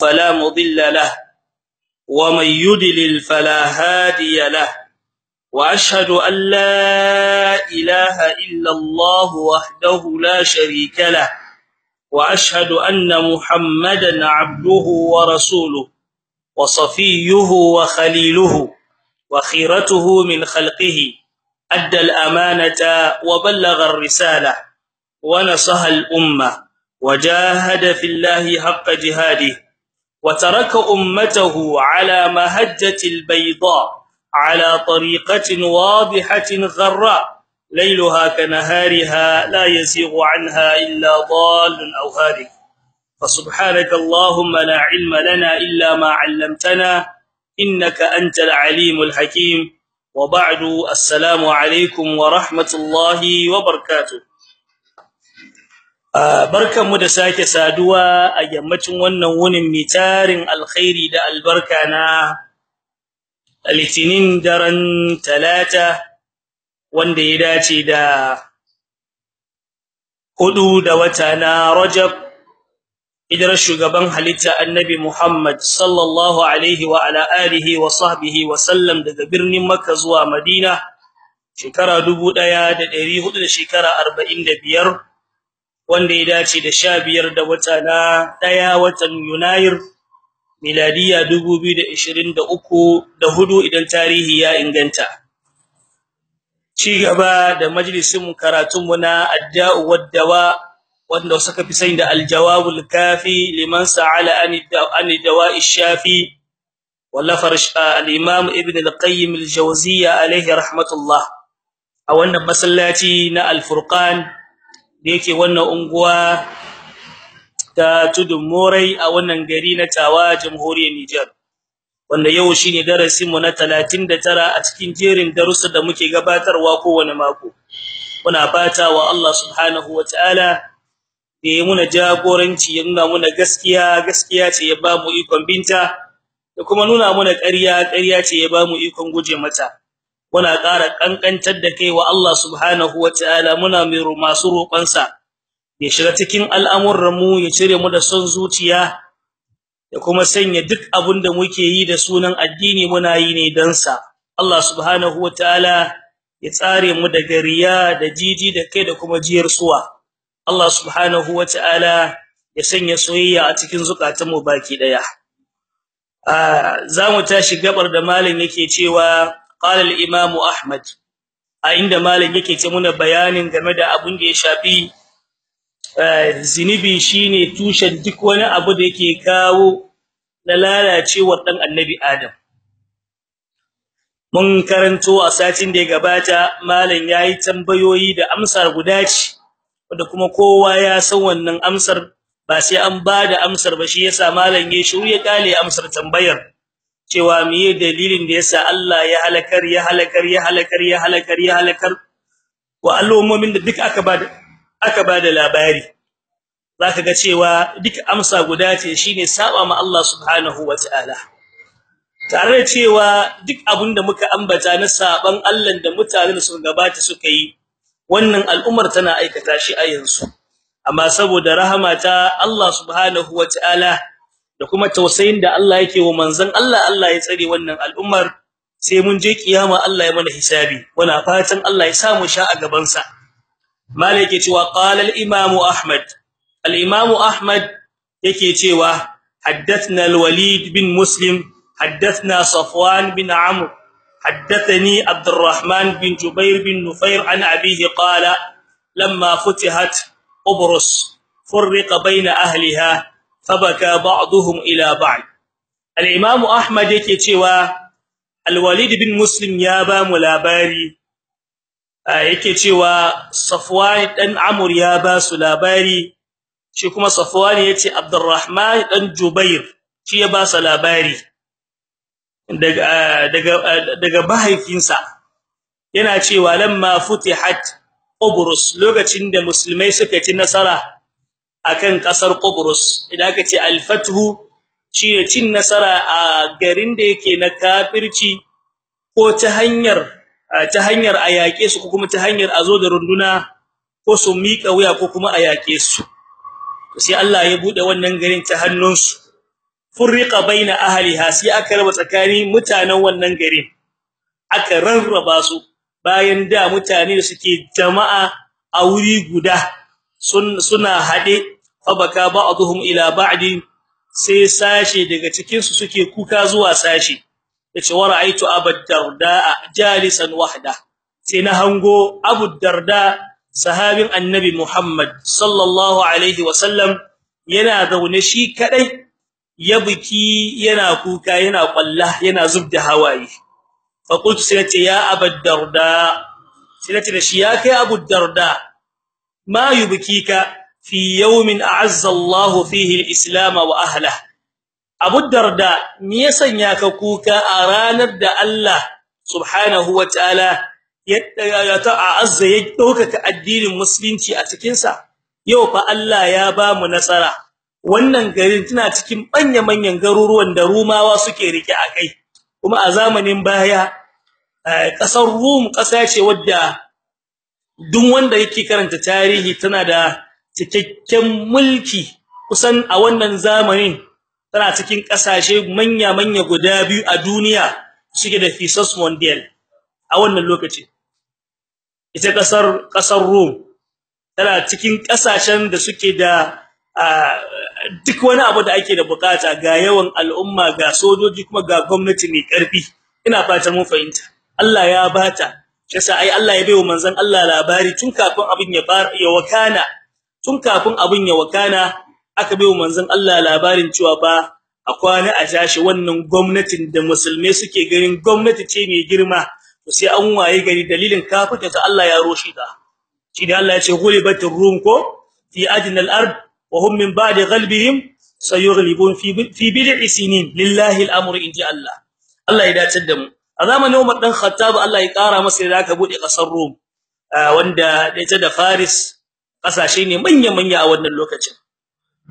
فلا مضل له ومن يضلل فلا هادي له. وأشهد أن لا إله إلا الله وحده لا شريك له وأشهد أن محمدا عبده ورسوله وصفيه وخليله وخيرته من خلقه أدى الأمانة وبلغ الرسالة ونصح الأمة وجاهد في الله حق جهاده. وترك أمته على مهجة البيضاء على طريقة واضحة غراء. ليلها كنهارها لا يزيغ عنها إلا ضال أو هالك. فسبحانك اللهم لا علم لنا إلا ما علمتنا إنك أنت العليم الحكيم. وبعد السلام عليكم ورحمة الله وبركاته. Barkanmu da sake saduwa a yammacin wannan wunin mitarin alkhairi da albarka na litinin daren talata wanda ya dace da huɗu da wata na rajab idan shugaban halitta annabi muhammad sallallahu alaihi wa ala alihi wa sahbihi wa sallam daga birnin makka zuwa madina shekara 1400 da shekara 45 wanda ya dace da 15 da wata na ɗaya watan Yunayir miladiya 2023 da huɗu idan tarihi ya inganta. Ci gaba da majalisin karatun mu na adda'u wad-dawa wanda suka fi sani da al-jawabul kafi liman sa'ala an dawa'i shafi wallafar al-imam ibn al-qayyim al-jawziyya alayhi rahmatullah. A wannan masallaci na al-furqan da yake wannan unguwa ta tudun morai a wannan gari na tawa jamhuriyar Niger wanda yau shine darasin mu na 39 a cikin jerin darussa da muke gabatarwa kowane mako. Muna fata wa Allah subhanahu wataala da ya muna jagoranci ya nuna muna gaskiya gaskiya ce ya ba mu ikon binta da kuma nuna muna ƙarya ƙarya ce ya ba mu ikon guje mata. Muna ƙara kankantar da kai wa Allah subhanahu wataala muna mai masu roƙonsa ya shiga cikin al'amuran mu ya cire mu da son zuciya ya kuma sanya duk abin da muke yi da sunan addini muna yi ne dan sa. Allah subhanahu wataala ya tsare mu daga riya da jiji da kai da kuma jiyar suwa. Allah subhanahu wataala ya sanya soyayya a cikin zukatan mu baki ɗaya ah za mu tashi gabar da malam yake cewa qala al-imam ahmad a inda yake ce muna bayanin game da abin da ya shafi zinibi shine tushen duk wani abu da yake kawo na lalacewar dan annabi adam. Mun karanto a satin da ya gabata malam yayi tambayoyi da amsar guda ce wanda kuma kowa ya san wannan amsar ba sai an ba da amsar ba shi yasa malam ya shiru ya kale amsar tambayar. Cewa meye dalilin da yasa Allah ya halakar ya halakar ya halakar ya halakar ya halakar wa al'ummomin da duk aka ba da aka ba da labari. Zaka ga cewa duk amsa guda ce shine saba ma Allah subhanahu wataala tare da cewa duk abin da muka ambata na saban Allah da mutanen suka gabata suka yi wannan al'ummar tana aikata shi a yanzu. Amma saboda rahama ta Allah subhanahu wataala da kuma tausayin da Allah yake wa manzon Allah Allah ya tsare wannan al'ummar sai mun je kiyama Allah ya mana hisabi muna fatan Allah ya samu sha a gaban sa malai yake cewa qala al-imam ahmad al-imam ahmad yake cewa haddathna al-walid bin muslim haddathna safwan bin amr حدثني عبد الرحمن بن جبير بن نفير عن أبيه قال لما فتحت قبرص فرق بين أهلها fabaka ba'duhum ila ba'd. Al-imam ahmad yake cewa al-walid bin muslim ya ba mu labari. Yake cewa safwan dan amr ya ba su labari. Shi kuma safwan ya ce abdurrahman dan jubair shi ya ba su labari. Daga daga daga mahaifinsa. Yana cewa lamma futihat qubrus lokacin da musulmai suka ci nasara akan ƙasar Qubrus. Idan aka ce al-fathu shine cin nasara a garin da yake na kafirci ko ta hanyar ta hanyar ayake su ko kuma ta hanyar azo da runduna ko su mika wuya ko kuma ayake su. Sai Allah ya buɗe wannan garin ta hannunsu. Furriqa baina ahliha sai aka raba tsakanin mutanen wannan garin. Aka rarraba su. Bayan da mutane suke jama'a a wuri guda. Suna hade fa baka ba'dhum ila ba'd sai sashe daga cikin su suke kuka zuwa sashe. Yace wa ra'aytu abad darda jalisan wahda. Sai na hango abu darda sahabin annabi muhammad sallallahu alaihi wasallam yana zaune shi kadai ya biki yana kuka yana kwalla yana zubda hawaye. Fa qultu sai ya abad darda. Sai ce da shi ya kai abu darda. Yubkika fi yawmin a'azza Allah fihi al-islam wa ahlihi Abu Darda me ya sanya ka kuka a ranar da Allah subhanahu wataala ya ta'azza ya ɗauka addinin musulunci a cikin yau fa Allah ya ba mu nasara. Wannan garin tana cikin banya manyan garuruwan da Rumawa suke riƙe a kai. Kuma a zamanin baya ƙasar Rum kasa ce wadda duk wanda yake karanta tarihi tana da cikakken mulki. Kusan a wannan zamanin tana cikin ƙasashe manya manya guda biyu a duniya suke da fisas mondial a wannan lokaci. Ita ƙasar ƙasar Rum tana cikin ƙasashen da suke da duk wani abu da ake da buƙata ga yawan al'umma ga sojoji kuma ga gwamnati mai ƙarfi ina fatan mun fahimta. Allah ya bata yasa ai Allah ya baiwa manzon Allah labari tun kafin abin ya bar ya wakana. Tun kafin abin ya wakana aka baiwa manzon Allah labarin cewa ba a kwana a jashi wannan gwamnatin da musulmai suke ganin gwamnati ce mai girma. To sai an waye gari dalilin kafirta ta Allah ya roshi ta. Shi da Allah ya ce ghulibatir rum ko? Fi adnal ard wa hum min ba'di ghalbihim sayughlibun fi bid'i sinin. Lillahi al-amru inji Allah. Allah ya dace da mu. A zamanin Umar dan Khattab Allah ya kara masa da aka buɗe ƙasar Rum wanda da ita da Faris ƙasashe ne manya manya a wannan lokacin.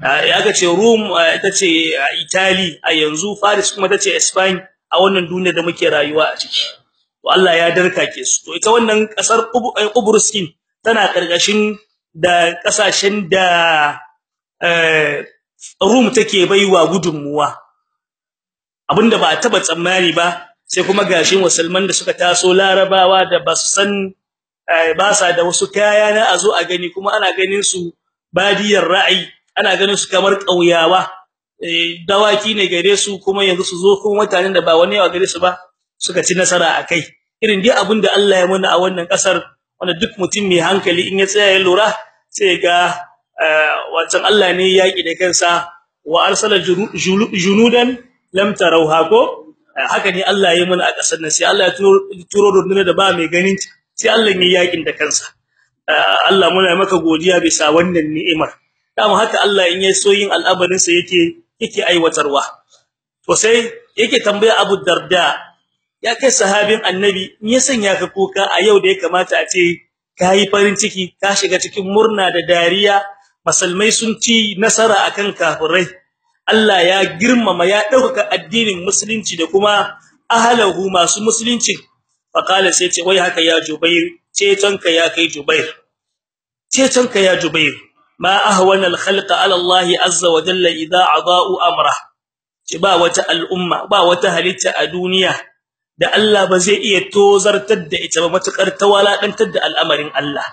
Ya ga ce Rum ita ce Italy a yanzu Faris kuma ita ce Spain a wannan duniya da muke rayuwa a ciki. To Allah ya darkake su. To ita wannan ƙasar Qubrus kin tana ƙarƙashin da ƙasashen da Rum take baiwa gudunmuwa. Abinda ba a taba tsammani ba sai kuma gashi musulman da suka taso larabawa da ba su san ba sa da wasu kaya na azo a gani kuma ana ganin su badiyar ra'ayi ana ganin su kamar kauyawa dawaki ne gare su kuma yanzu su zo kuma mutanen da ba wani yawa gare su ba suka ci nasara akai irin dai abin da Allah ya muna a wannan ƙasar wanda duk mutum mai hankali in ya tsaya ya lura sai ga wancan Allah ne yaki da kansa. Wa arsala junudan lam tarawha ko? Haka ne Allah ya muna a ƙasar nan sai Allah ya turo rundunar da ba mai ganin sai Allah ya yaƙin da kansa. Allah muna maka godiya bisa wannan ni'imar. Dama haka Allah in ya so yin al'amarin sa yake yake aiwatarwa. To sai yake tambaya Abu Darda ya kai sahabin annabi me ya sanya ka kuka a yau da ya kamata a ce kai farin ciki ka shiga cikin murna da dariya? Musulmai sun ci nasara akan kafirai. Allah ya girmama ya ɗauka addinin musulunci da kuma ahlahu masu musulunci. Faqala sai ce wai haka ya Jubair ce ya kai Jubair. Ce ya Jubair. Ma ahwana al-khalqa ala Allah azza wa jalla idha adaa'u amra. Ce ba wata al'umma ba wata halitta a duniya da Allah ba zai iya tozartar da ita ba matuƙar tawaladantar da al'amarin Allah.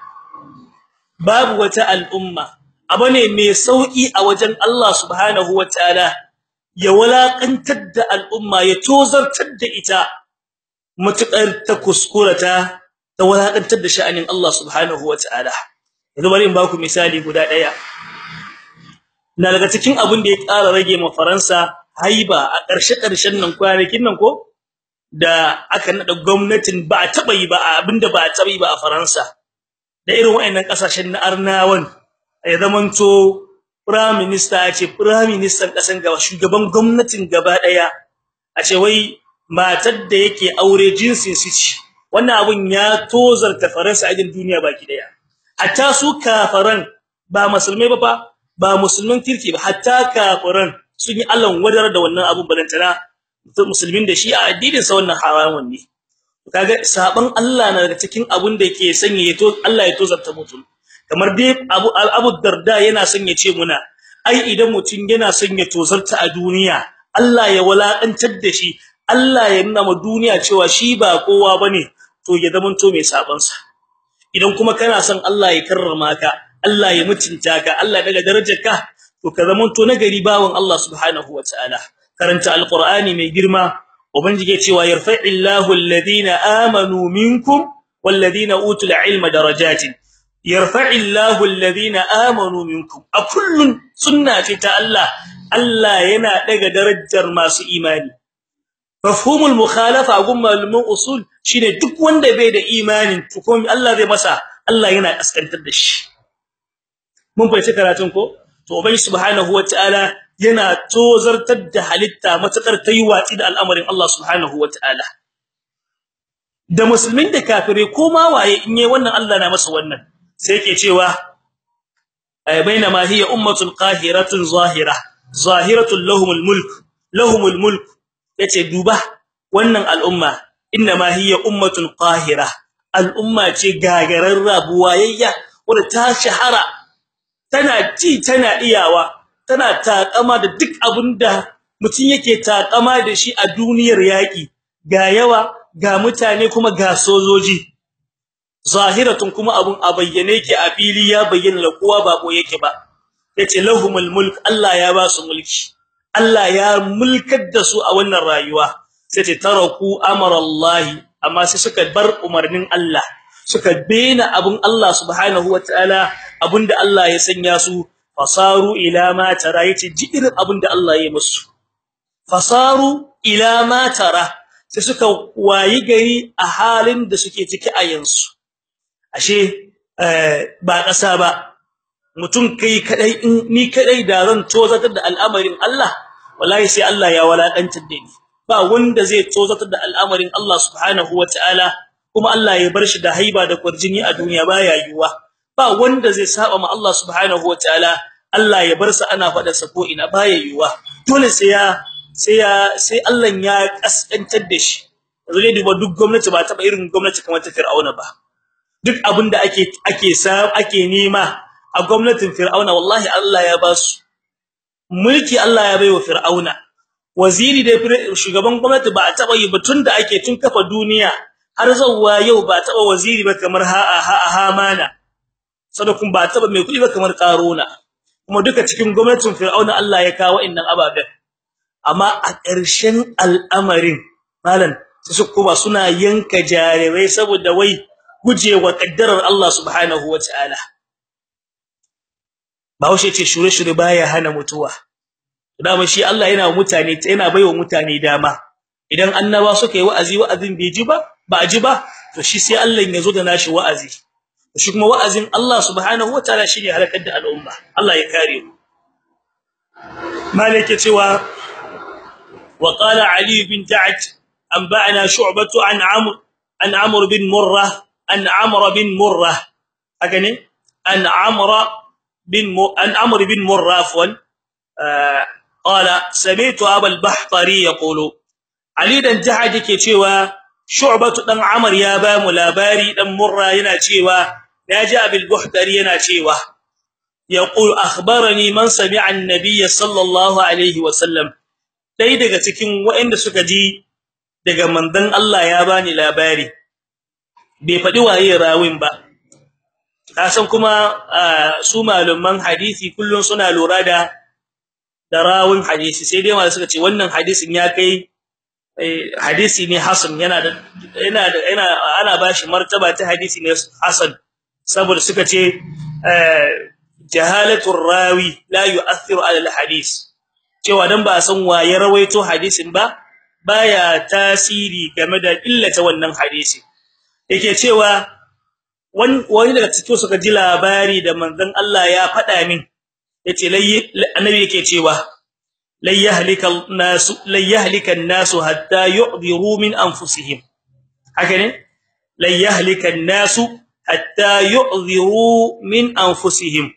Babu wata al'umma abane mai sauƙi a wajen Allah subhanahu wataala ya walakantar da al'umma ya tozartar da ita matuƙar ta kuskurata ta walakantar da sha'anin Allah subhanahu wataala yanzu bari in ba ku misali guda ɗaya na daga cikin abin da ya ƙara rage ma Faransa haiba a ƙarshe ƙarshen nan kwanakin nan ko? Da aka nada gwamnatin ba a taba yi ba abin da ba a taba yi ba a Faransa. Da irin wayannan ƙasashen na Arnawan. Ya zamanto prime minister ya ce prime minister kasan gaba shugaban gwamnatin gaba ɗaya a ce wai matar da yake aure jinsin su ce. Wannan abun ya tozarta Faransa a cikin duniya baki ɗaya hatta su kafaran ba musulmai ba fa ba musulmin kirki ba hatta kafaran sun yi Allah wadar da wannan abun balantana musulmin da shi a addinin sa wannan haramun ne. Kaga saban Allah na daga cikin abun da yake sanya yato Allah ya tozarta mutum. Kamar dai Abu Abu Darda yana son ya ce muna ai idan mutum yana son ya tozarta a duniya Allah ya walakantar da shi Allah ya nuna ma duniya cewa shi ba kowa ba ne to ya zamanto mai saban sa idan kuma kana son Allah ya karrama ka Allah ya mutunta ka Allah daga darajarka to ka zamanto nagari bawon Allah subhanahu wataala karanta alqur'ani mai girma ubangije cewa yarfa'illahu alladhina amanu minkum walladhina utul ilma darajatin. Yarfa'illahu alladhina amanu minkum. A kullun sunna ce ta Allah Allah yana daga darajar masu imani. Mafhumul mukhalafa gun malamin usul shine duk wanda bai da imanin ko Allah zai masa Allah yana kaskantar da shi. Mun fahimci karatun ko? To ubangi subhanahu wataala yana tozartar da halitta matakar tayi watsi da al'amarin Allah subhanahu wataala da musulmin da kafire ko ma waye in yayi wannan Allah na masa wannan. Sai yake cewa bainama hiya ummatun qahiratun zahira zahiratun lahumul mulk lahumul mulk. Yace duba wannan al'umma inma hiya ummatun qahira al'umma ce gagarar rabuwayayya wanda ta shahara tana ji tana iyawa tana takama da duk abin da mutun yake takama da shi a duniyar yaki ga yawa ga mutane kuma ga sojoji. Zahiratun kuma abun a bayyane yake a fili ya bayyana la kowa ba ko yake ba. Yace lahumul mulk Allah ya ba su mulki. Allah ya mulkar da su a wannan rayuwa. Sai ce taraku amara Allah amma sai suka bar umarnin Allah. Suka bena abun Allah subhanahu wataala abunda Allah ya sanya su. Fasaru ila ma tara. Yace jirin abunda Allah ya musu. Fasaru ila ma tara. Sai suka wayi gari a halin da suke ciki a yanzu. Ashe ba kasa ba. Mutum kai kadai ni kadai da zan tozatar da al'amarin Allah wallahi sai Allah ya walakantar da ni. Ba wanda zai tozatar da al'amarin Allah subhanahu wataala kuma Allah ya bar shi da haiba da kurjini a duniya baya yiwa ba wanda zai saba ma Allah subhanahu wataala Allah ya bar sa ana fada sa ko ina baya yiwa dole sai ya sai ya sai Allah ya kaskantar da shi. Yanzu dai duba duk gwamnati ba taba irin gwamnati kamar ta Fir'auna ba. Duk abin da ake ake sa ake nema a gwamnatin Fir'auna wallahi Allah ya ba su. Mulki Allah ya baiwa Fir'auna. Waziri da shugaban gwamnati ba a taba yi batun da ake tun kafa duniya. Har zawwa yau ba taba waziri ba kamar ha ha hamana. Sadakun ba taba mai kuɗi ba kamar karuna. Kuma duka cikin gwamnatin Fir'auna Allah ya kawo innan ababen. Amma a ƙarshen al'amarin malam su kuma suna yanka jarirai saboda wai gujewa kaddarar Allah subhanahu wataala Bahaushe ce shure-shure baya hana mutuwa. Dama shi Allah yana mutane yana baiwa mutane dama. Idan annaba suka yi wa'azi wa'azin bai ji ba ba ji ba to shi sai Allah ya zo da nashi wa'azi. Shi kuma wa'azin Allah subhanahu wataala shine halakar da al'umma. Allah ya kare mu. Malike cewa wa qala ali bin ja'd anba'ana shu'batu an amr an amr bin murrah an amr bin murrah haka ne an amr bin an amr bin murrah afwan قال سمعت ابا البحطري يقول علي dan jahad yake cewa shu'batu dan amr ya ba mu labari dan murra yana cewa naji abil buhtari yana cewa yaqul akhbarani man sami'a an-nabiy sallallahu alaihi wasallam dai daga cikin waɗanda suka ji daga manzon Allah ya bani labari bai faɗi waye rawin ba. Kasan kuma su malaman hadisi kullun suna lura da da rawin hadisi. Sai dai malai suka ce wannan hadisin ya kai hadisi ne hasan yana da yana da yana ana bashi martaba ta hadisi ne hasan saboda suka ce jahalatu rawi la yu'athiru ala al-hadis. Cewa dan ba san waye rawaito hadisin ba baya tasiri game da illata wannan hadisi yake cewa wani daga cikin suka ji labari da manzon Allah ya faɗa min. Yace annabi yake cewa lay yahlika nasu lay yahlika nasu hatta yu'dhiru min anfusihim. Haka ne? Lay yahlika hatta yu'dhiru min anfusihim.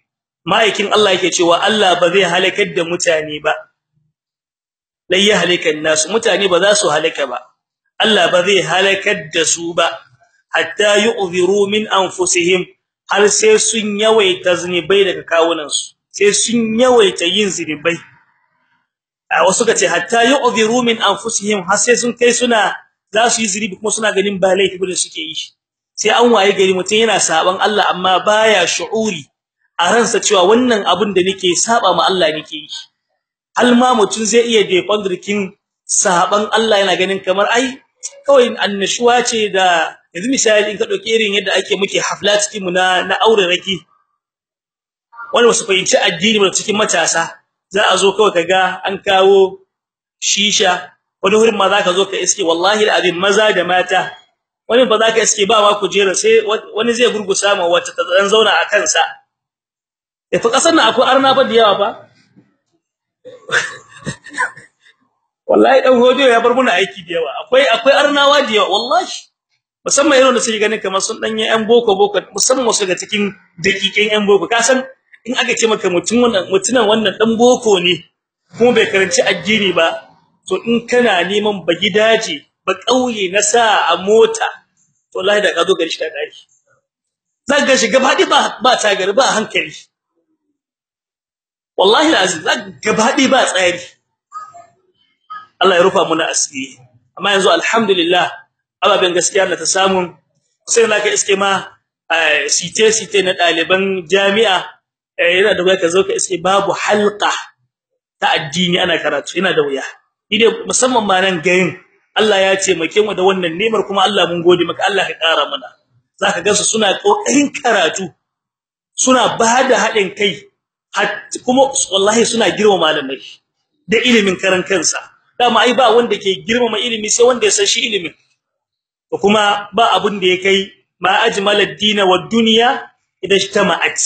Maikin Allah yake cewa Allah ba zai halakar da mutane ba. Lay yahlika mutane ba za su halaka ba. Allah ba zai halakar da su ba. Hatta yu'dhiru min anfusihim har sai sun yawaita zunubai daga kawunansu sai sun yawaita yin zinubai wasu kace hatta yu'dhiru min anfusihim har sai sun kai suna za su yi ziribi kuma suna ganin ba laifi ba ne suke yi. Sai an waye gari mutun yana saban Allah amma baya shu'uri a ransa cewa wannan abin da nake saba ma Allah nake yi. Har ma mutun zai iya defan dirkin saban Allah yana ganin kamar ai kawai annashuwa ce da yanzu misali in ka ɗauki irin yadda ake muke hafla cikin mu na na aure raki wani wasu fahimci addini ba cikin matasa za a zo kawai kaga an kawo shisha wani wurin ma zaka zo ka iske wallahi alazim maza da mata. Wani ba zaka iske ba ma kujera sai wani zai gurgusa ma wata ta dan zauna a kansa. Eh fa kasan nan akwai arna ba da yawa fa wallahi dan hodo ya bar muna aiki da yawa. Akwai akwai arnawa da yawa wallahi. Musamman irin da suke ganin kamar sun danye yan boko boko musamman wasu ga cikin dakikin yan boko. Ka san in aka ce maka mutun wannan mutunan wannan dan boko ne kuma bai karanci addini ba to in kana neman bagidaje ba kauye na sa a mota to wallahi da ka zo gari shi da daki zaka shi gaba ba ba ta gari ba hankali. Wallahi zaka gaba ba tsari. Allah ya rufa muna asiri. Amma yanzu alhamdulillah ababen gaskiya na ta samu. Sai na ka iske ma site site na daliban jami'a yana da ka zo ka iske babu halqa ta addini ana karatu yana da wuya. Ide musamman ma nan gayin Allah ya ce make mu da wannan nemar kuma Allah mun gode maka Allah ka kara mana. Zaka ga su suna ƙoƙarin karatu suna ba da hadin kai kuma wallahi suna girma malamai da ilimin karan kansa. Dama ai ba wanda ke girmama ilimi sai wanda ya san shi ilimin. Kuma ba abun da ya kai ma ajmala ad-din wa dunya idan ijtama'at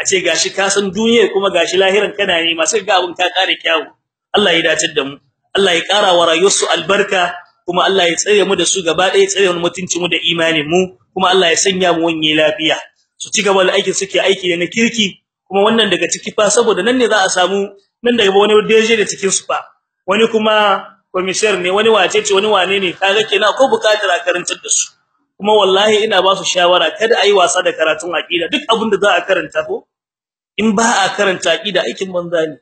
a ce gashi ka san duniya kuma gashi lahiran kana ne ma sai ga abun ka kare kyawu. Allah ya dace da mu. Allah ya kara wa rayuwarsu albarka kuma Allah ya tsare mu da su gaba ɗaya tsare mu mutunci mu da imanin mu kuma Allah ya sanya mu wanye lafiya. Su ci gaba da aikin suke aiki da na kirki kuma wannan daga ciki fa saboda nan ne za a samu nan daga wani deje da cikin su fa. Wani kuma commissioner ne wani wace ce wani wane ne kaga kenan ko buƙatar karantar da su. Kuma wallahi ina ba su shawara kada ayi wasa da karatun aqida duk abin da za a karanta ko in ba a karanta aqida aikin banza ne.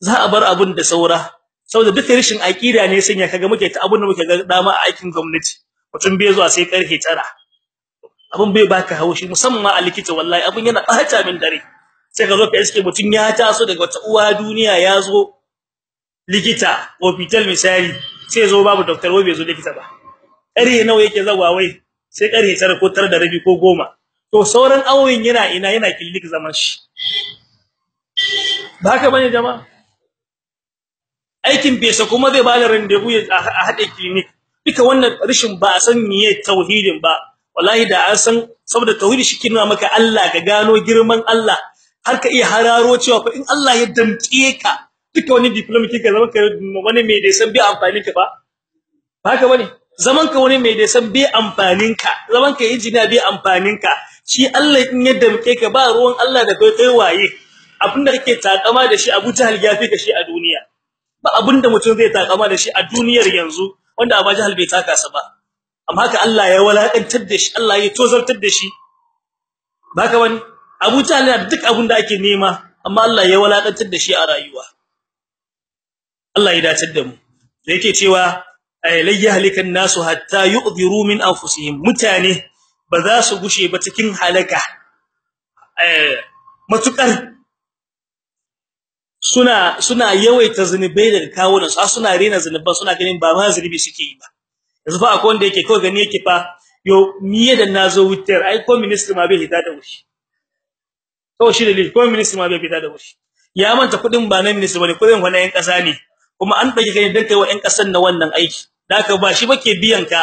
Za a bar abin da saura. Saboda duk rashin aqida ne sanya kaga muke ta abin da muke ga dama a aikin gwamnati. Mutum bai zuwa sai ƙarfe 9 abin bai baka haushi musamman a likita wallahi abin yana bata min dare. Sai ka zo ka iske mutun ya taso daga wata uwa duniya ya zo likita hospital misali sai zo babu doctor wai bai zo likita ba. Ƙarhe nawa yake zawa wai sai ƙarhe tara ko tara da rabi ko goma. To sauran awoyin yana ina yana clinic zaman shi. Ba haka ba ne jama'a? Aikin fesa kuma zai ba da rendezvous a hade clinic. Duka wannan rishin ba a san niyyar tauhidin ba. Wallahi da an san saboda tauhidi shi nuna maka Allah ka gano girman Allah. Har ka iya hararo cewa fa in Allah ya damke ka duka wani diploma kike zaman ka wani mai da san bi amfanin ka ba haka ba ne? Zaman ka wani mai da san bi amfanin ka zaman ka injiniya bi amfanin ka shi Allah in ya damke ka ba ruwan Allah da kai kai waye abin da kake takama da shi Abu Jahal ya fi ka shi a duniya. Ba abin da mutum zai takama da shi a duniyar yanzu wanda Abu Jahal bai taka sa ba. Amma haka Allah ya walakantar da shi Allah ya tozartar da shi. Baka wani Abu Jahal da duk abin da ake nema amma Allah ya walakantar da shi a rayuwa. Allah ya dace da mu. Da yake cewa layya halikan nasu hatta yu'dhiru min anfusihim. Mutane ba za su gushe ba cikin halaka. Eh matuƙar suna suna yawaita zinubai daga kawunan su suna rena zinuban suna ganin ba ma zinubi suke yi ba. Yanzu fa akwai wanda yake kawai gani yake fa yo miye da na zo wutar ai ko ministry ma bai hita da wushi kawai shi da ko ministry ma bai fita da wushi ya manta kuɗin ba na ministry ba ne kuɗin wannan yan kasa ne. Kuma an dage kai dan kai wa yan kasan na wannan aiki. Daka ba shi bake biyan ka.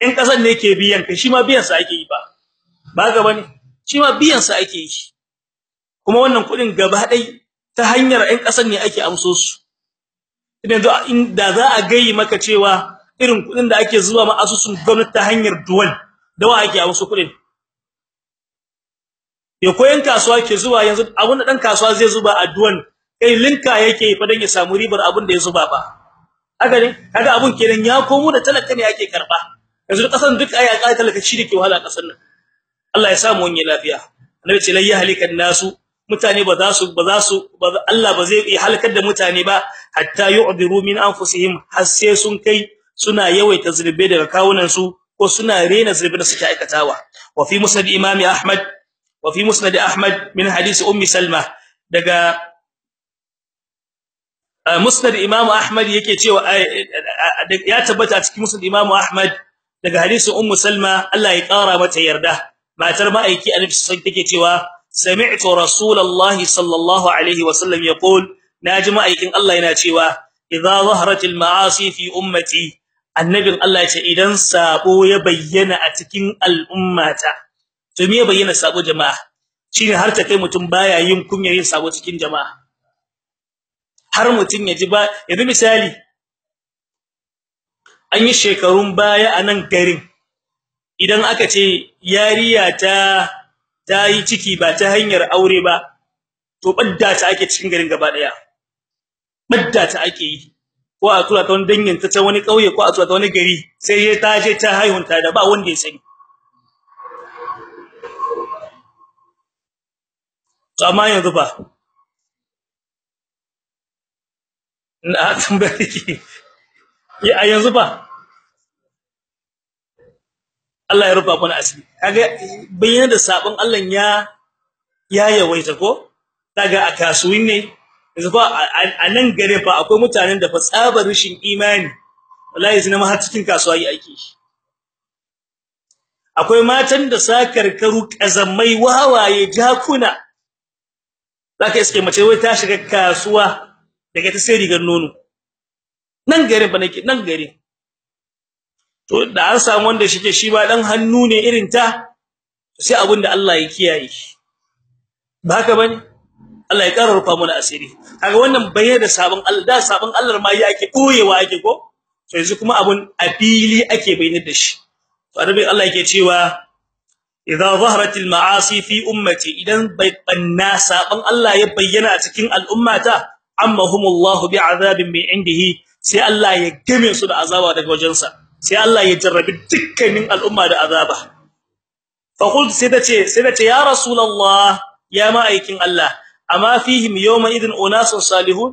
Yan kasan ne yake biyan ka. Shi ma biyan sa ake yi ba. Ba ga ba ne shi ma biyan sa ake yi kuma wannan kuɗin gaba dai ta hanyar yan kasan ne ake amso su. Idan da za a gayi maka cewa irin kuɗin da ake zuwa ma asusun gwamnati ta hanyar duwal da wa ake amso kuɗin ya koyan kasuwa ke zuwa yanzu abun da dan kasuwa zai zuba a duwan kai linka yake fa dan ya samu ribar abun da ya zuba ba. Haka ne? Kaga abun kenan ya komo da talaka ne yake karɓa yanzu kasan duk ai aka talaka shi dake wahala kasan nan. Allah ya samu wani lafiya. Annabi ce la yahlikan nasu mutane ba za su ba za su Allah ba zai halakar da mutane ba hatta yu'diru min anfusihim har sai sun kai suna yawaita zulube daga kawunan su ko suna rena zulube da suke aikatawa. Wa fi musnad imam ahmad wa fi musnad ahmad min hadisi ummi salma daga musnad imam ahmad yake cewa ya tabbata a cikin musnad imam ahmad daga hadisin ummu salma Allah ya kara mata yarda. Matar ma'aiki annabi sai take cewa sami'tu rasulullahi sallallahu alaihi wasallam yaqul na ji ma'aikin Allah yana cewa idza zaharatil ma'asi fi ummati. Annabin Allah ya ce idan sabo ya bayyana a cikin al'ummata. To me ya bayyana sabo jama'a? Shine har ta kai mutum baya yin kunya yin sabo cikin jama'a. Har mutum ya ji ba yanzu misali. An yi shekarun baya a nan garin. Idan aka ce yariya ta ta yi ciki ba ta hanyar aure ba to badda ta ake cikin garin gaba ɗaya badda ta ake yi. Ko a tura ta wani dangin ta ta wani kauye ko a tura ta wani gari sai ya ta je ta haihunta da ba wanda ya sani. To amma yanzu ba na tambaye ki. Ya yanzu ba Allah ya rufa mana asiri. Kaga bayyana da sabon Allah ya ya yawaita ko? Kaga a kasuwin ne yanzu fa a nan gare fa akwai mutanen da fa tsabar rishin imani. Wallahi zina ma har cikin kasuwa yi ake akwai matan da sakarkaru kazammai wawaye jakuna. Zaka iske mace wai ta shiga kasuwa daga ta sai rigar nono. Nan gare ba nake nan gare to da an samu wanda shike shi ba dan hannu ne irin ta sai abin da Allah ya kiyaye. Ba haka ba ne Allah ya kararfa mana asiri. Kaga wannan bayyana sabon Allah da sabon Allah ma yake koyewa ake ko? To yanzu kuma abun a fili ake bayyana da shi. To annabi Allah yake cewa idza zaharatil ma'asi fi ummati idan banna sabon Allah ya bayyana a cikin al'ummata ammahumullahu bi'adabin min indihi sai Allah ya game su da azaba daga wajensa sai Allah ya jarrabi dukkanin al'umma da azaba fa qult sai dace sai dace ya rasulullah ya ma'aikin Allah amma fihim yawma idin unasun salihun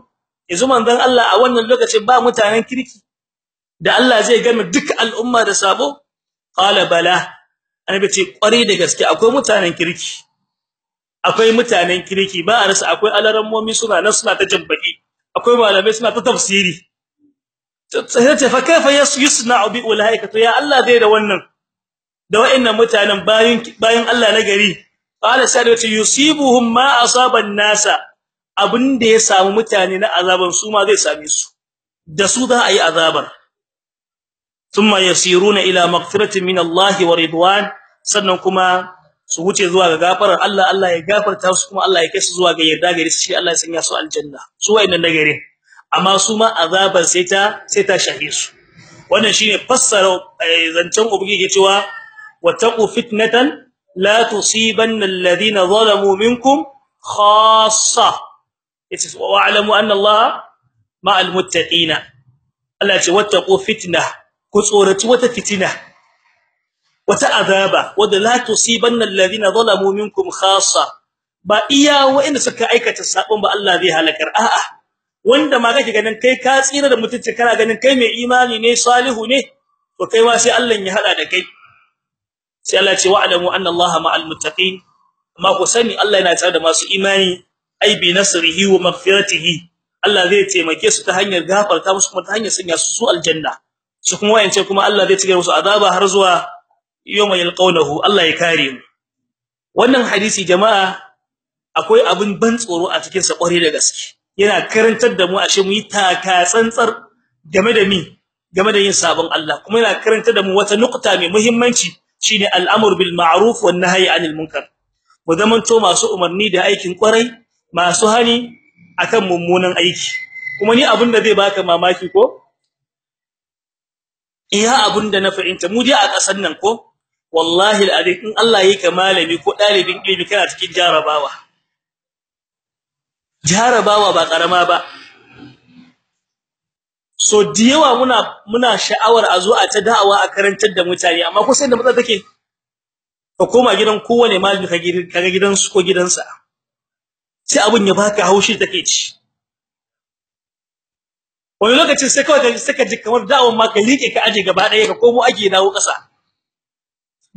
yanzu manzon Allah a wannan lokacin ba mutanen kirki da Allah zai game duk al'umma da sabo qala bala annabi ce kware da gaske akwai mutanen kirki akwai mutanen kirki ba a rasa akwai alarammomi suna nan suna ta jabbaki akwai malamai suna ta tafsiri. Sai fa kaifa yusna'u bi ulaika? To ya Allah zai da wannan da wa'annan mutanen bayin bayin Allah na gari. Qala ce yusibuhum ma asaba nasa. Abinda ya samu mutane na azaban su ma zai same su. Da su za a yi azabar. Thumma yasiruna ila maghfiratin min Allah wa ridwan. Sannan kuma su wuce zuwa ga gafarar Allah Allah ya gafarta su kuma Allah ya kai su zuwa ga yarda gare shi Allah ya sanya su aljanna. Su wayannan na gare amma su ma azabar sai ta sai ta shahe su. Wannan shine fassara zancen ubangiji cewa wattaqu fitnatan la tusibanna alladhina zalamu minkum khassa. Yace wa'lamu anna Allah ma'al muttaqina. Allah ce wattaqu fitna. Ku tsoraci wata fitina. Wata azaba wadda la tusibanna alladhina zalamu minkum khassa. Ba iya wa'inda suka aikata sabon ba Allah zai halakar. A'a wanda ma kake ganin kai ka tsira da mutunci kana ganin kai mai imani ne salihu ne to kai ma sai Allah ya hada da kai. Sai Allah ce wa'lamu anna Allah ma'al muttaqin. Amma ku sani Allah yana tare da masu imani ai bi nasrihi wa maghfiratihi. Allah zai taimake su ta hanyar gafarta musu kuma ta hanyar sanya su su aljanna. Su kuma wayance kuma Allah zai cire musu azaba har zuwa yawma yalqawnahu Allah ya kare mu. Wannan hadisi jama'a akwai abin ban tsoro a cikin sa kware da gaske. Yana karantar da mu ashe mu yi taka tsantsar game da mi game da yin sabon Allah. Kuma yana karantar da mu wata nukta mai muhimmanci shine al'amur bil ma'ruf wan nahyi anil munkar. Mu zamanto masu umarni da aikin ƙwarai masu hani akan mummunan aiki. Kuma ni abin da zai baka mamaki ko? Iya abin da na fahimta mu dai a kasan nan ko? Wallahi alazim in Allah yake malami ko dalibin ilimi kana cikin jarabawa. Jarabawa ba karama ba. So diyawa muna muna sha'awar a zo a ta da'awa a karantar da mutane amma ko sai da matsala take? Ka koma gidan kowane malami ka ga gidansu ko gidansa. Sai abun ya baka haushi take ci. Wani lokacin sai kawai sai ka ji kamar da'awar ma ka liƙe ka aje gaba ɗaya ka komo ake dawo ƙasa.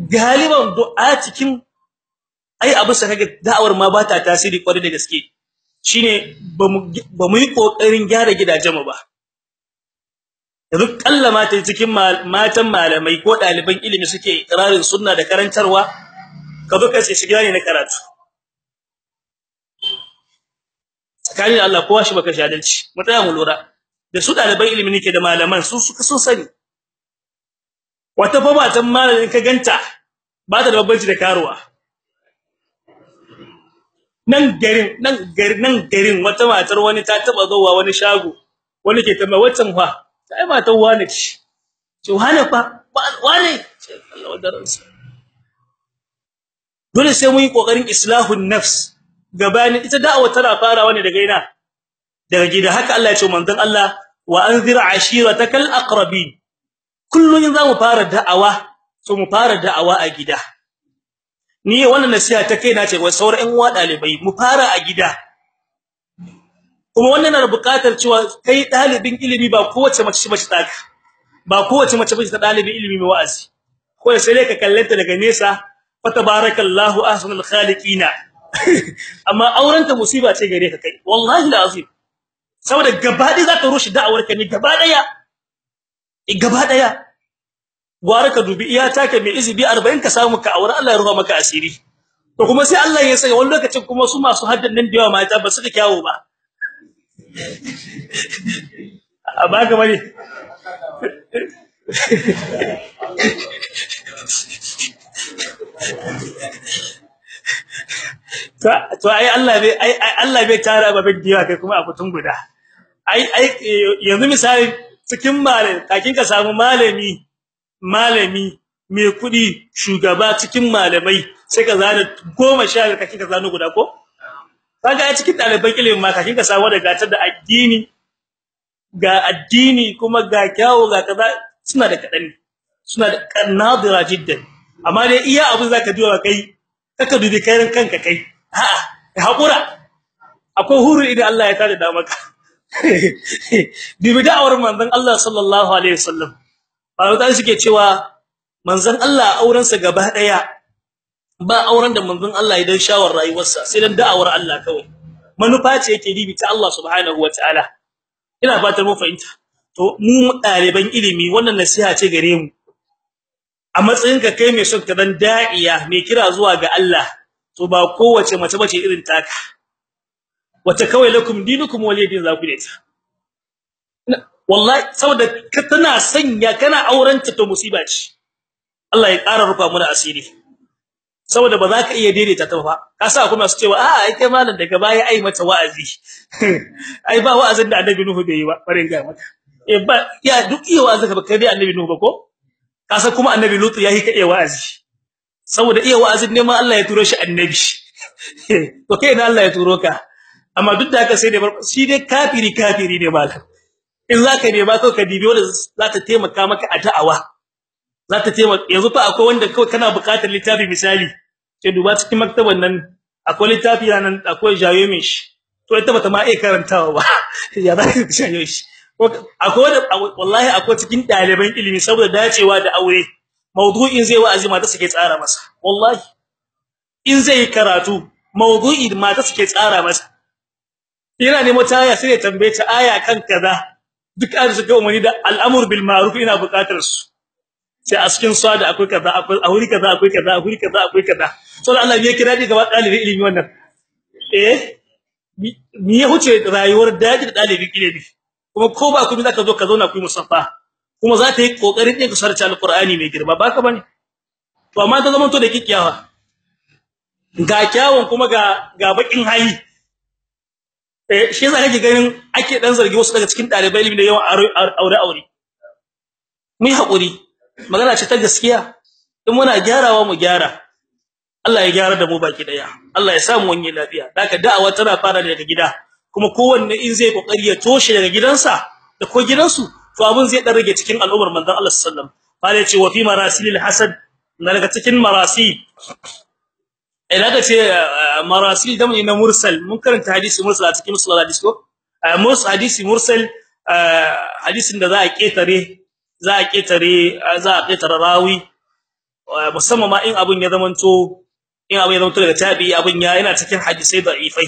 Galiban du'a cikin ai abu sai kage da'awar ma ba ta tasiri ƙwarai da gaske. Shine ba mu yi ƙoƙarin gyara gidajen mu ba. Yanzu kalla mata cikin matan malamai ko ɗaliban ilimi suke ikrarin sunna da karantarwa ka zo ka ce shiga ne na karatu. Tsakanin Allah kowa shi baka shadalci mu tsaya mu lura. Da su ɗaliban ilimi nake da malaman su suka sun sani. Wata fa matan malamin ka ganta ba ta da babbanci da karuwa. Nan garin nan garin nan garin wata matar wani ta taba zuwa wani shago wani ke tambaya waccan fa? Sai matar wani ce? Ce wani fa? Wani ce Allah wadaransa dole sai mun yi ƙoƙarin islahun nafs gabani ita da'awa tana farawa ne daga ina? Daga gida. Haka Allah ya ce manzon Allah wa anzir ashiratakal aqrabin kullun za mu fara da'awa so mu fara da'awa a gida. Ni wannan nasiha ta kaina ce wai sauran ƴan uwa mu fara a gida. Kuma wannan na buƙatar cewa kai dalibin ilimi ba kowace mace mace tsaka ba kowace mace mace ta dalibin ilimi mai wa'azi. Ko sai dai ka kallanta daga nesa fa tabarakallahu ahsanul khaliqina. Amma aurenta musiba ce gare ka kai wallahi alazim. Saboda gabaɗaya za ka rushe da'awarka ne gabaɗaya gabaɗaya gwara ka dubi iya take mai izibi 40 ka samu ka aure Allah ya ruha maka asiri. To kuma sai Allah ya sanya wani lokacin kuma su masu haddan nan da yawa mata ba su ka kyawo ba. A baka ba ne. To ai Allah bai ai Allah bai tara ba bin diwa kai kuma a fitun guda. Ai ai yanzu misali cikin malami kakin ka samu malami malami mai kuɗi shugaba cikin malamai sai ka zana 10 kakin ka zano guda ko? Kaga a cikin daliban ilimin ma kakin ka samu da gatar da addini ga addini kuma ga kyawu ga kaza suna da kadani suna da qanadira jiddan. Amma dai iya abin zaka duba kai kaka dubi kairan kanka kai. A'a hakura akwai huru idan Allah ya tada da maka. dubi da'awar manzon Allah sallallahu alaihi wasallam. Ba suke cewa manzon Allah auren sa gaba ɗaya ba auren da manzon Allah idan shawar rayuwarsa sai dan da'awar Allah kawai. Manufa ce yake dibi ta Allah subhanahu wataala ina fatar mu fahimta. To mu ɗaliban ilimi wannan nasiha ce gare mu. A matsayin ka kai mai son ka dan da'iya mai kira zuwa ga Allah to ba kowace mace bace irin taka. Wata kawai lakum dinukum waliyadin zaku ne ta wallahi saboda ka tana sanya kana aurenta to musiba ce. Allah ya ƙara rufa mu da asiri. Saboda ba za ka iya daidaita ta ba. Ka sa kuma su cewa a ai kai malam daga baya ai mata wa'azi. Ai ba wa'azin da annabi nuhu bai yi ba bare ga maka. Eh ba ya duk iya wa'azi ka kai annabi nuhu ba ko? Ka san kuma annabi lutu yayi ka iya wa'azi. Saboda iya wa'azin ne ma Allah ya turo shi annabi. To kai ne Allah ya turo ka. Amma duk da haka sai dai shi dai kafiri kafiri ne malam. In zaka ne ba ka dibi wanda za ta taimaka maka a da'awa. Za ta taimaka yanzu fa akwai wanda kawai kana buƙatar littafi misali. Sai duba cikin maktaban nan akwai littafi nan akwai shi. To ita bata ma iya karantawa ba. Ya za ka jayo shi? Akwai wallahi akwai cikin ɗaliban ilimi saboda dacewa da aure. Mawdu'in zai wa'azi mata suke tsara masa. Wallahi. In zai karatu mawdu'i mata suke tsara masa. Ina ne mata aya sai ya tambaye ta aya kan kaza. Duk an suka umarni da al'amur bil ma'ruf ina buƙatar su. Sai a cikin sada akwai kaza a wuri kaza akwai kaza a kaza akwai kaza. So Allah ya kira ni gaba dalibi ilimi wannan. Eh mi ya huce rayuwar daji da dalibi ilimi. Kuma ko ba kuma zaka zo ka zauna ku yi musaffa. Kuma za ta yi ƙoƙarin din ka sarci alqur'ani mai girma. Baka ba ne to amma ta zaman to da kikiyawa ga kyawun kuma ga ga bakin hayi eh shi yasa kake ganin ake dan zargi wasu daga cikin ɗalibai ilimi da yawan aure aure. Mu haƙuri magana ce ta gaskiya. In muna gyarawa mu gyara. Allah ya gyara da mu baki ɗaya Allah ya samu wani lafiya. Daga da'awa tana fara daga gida. Kuma kowanne in zai ƙoƙari ya toshe daga gidansa da ko gidansu to abun zai dan rage cikin al'ummar manzon Allah sallallahu alaihi wasallam. Ce wa fi marasilil hasad? Daga cikin marasi. Eh, idan ka ce eh, eh, marasil da ne na mursal mun karanta hadisi mursal a cikin musulal hadisi ko? Mus hadisi mursal hadisin da za a ƙetare za a ƙetare za a ƙetare rawi musamman ma in abun ya zamanto in abun ya zamanto daga tabi'i abun ya yana cikin hadisai da'ifai.